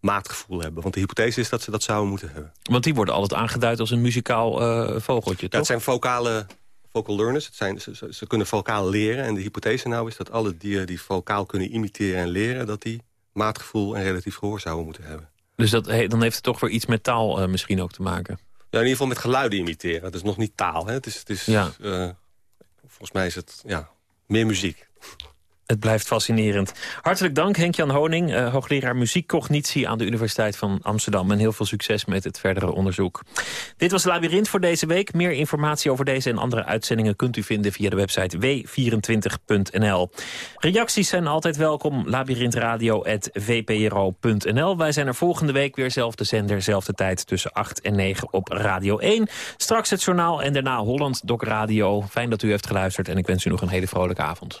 maatgevoel hebben. Want de hypothese is dat ze dat zouden moeten hebben. Want die worden altijd aangeduid als een muzikaal uh, vogeltje, toch? Dat zijn vocale vocal learners. Het zijn, ze, ze, kunnen vocaal leren. En de hypothese nou is dat alle dieren die vocaal kunnen imiteren en leren... dat die maatgevoel en relatief gehoor zouden moeten hebben. Dus dat, dan heeft het toch weer iets met taal uh, misschien ook te maken? Ja, in ieder geval met geluiden imiteren. Het is nog niet taal. Hè? Het is, het is, ja. uh, volgens mij is het ja, meer muziek. Het blijft fascinerend. Hartelijk dank Henk-Jan Honing, uh, hoogleraar muziekcognitie aan de Universiteit van Amsterdam. En heel veel succes met het verdere onderzoek. Dit was Labyrinth voor deze week. Meer informatie over deze en andere uitzendingen kunt u vinden via de website w24.nl. Reacties zijn altijd welkom. labyrinthradio.vpro.nl. Wij zijn er volgende week weer zelfde zender, zelfde tijd tussen 8 en 9 op Radio 1. Straks het journaal en daarna Holland Doc Radio. Fijn dat u heeft geluisterd en ik wens u nog een hele vrolijke avond.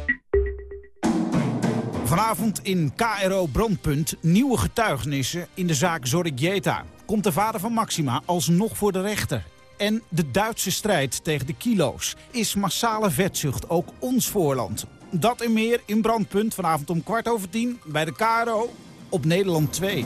Vanavond in KRO Brandpunt nieuwe getuigenissen in de zaak Zorrigieta. Komt de vader van Maxima alsnog voor de rechter? En de Duitse strijd tegen de kilo's. Is massale vetzucht ook ons voorland? Dat en meer in Brandpunt vanavond om kwart over tien bij de KRO op Nederland 2.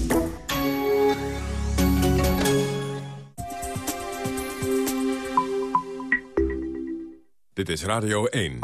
Dit is Radio 1.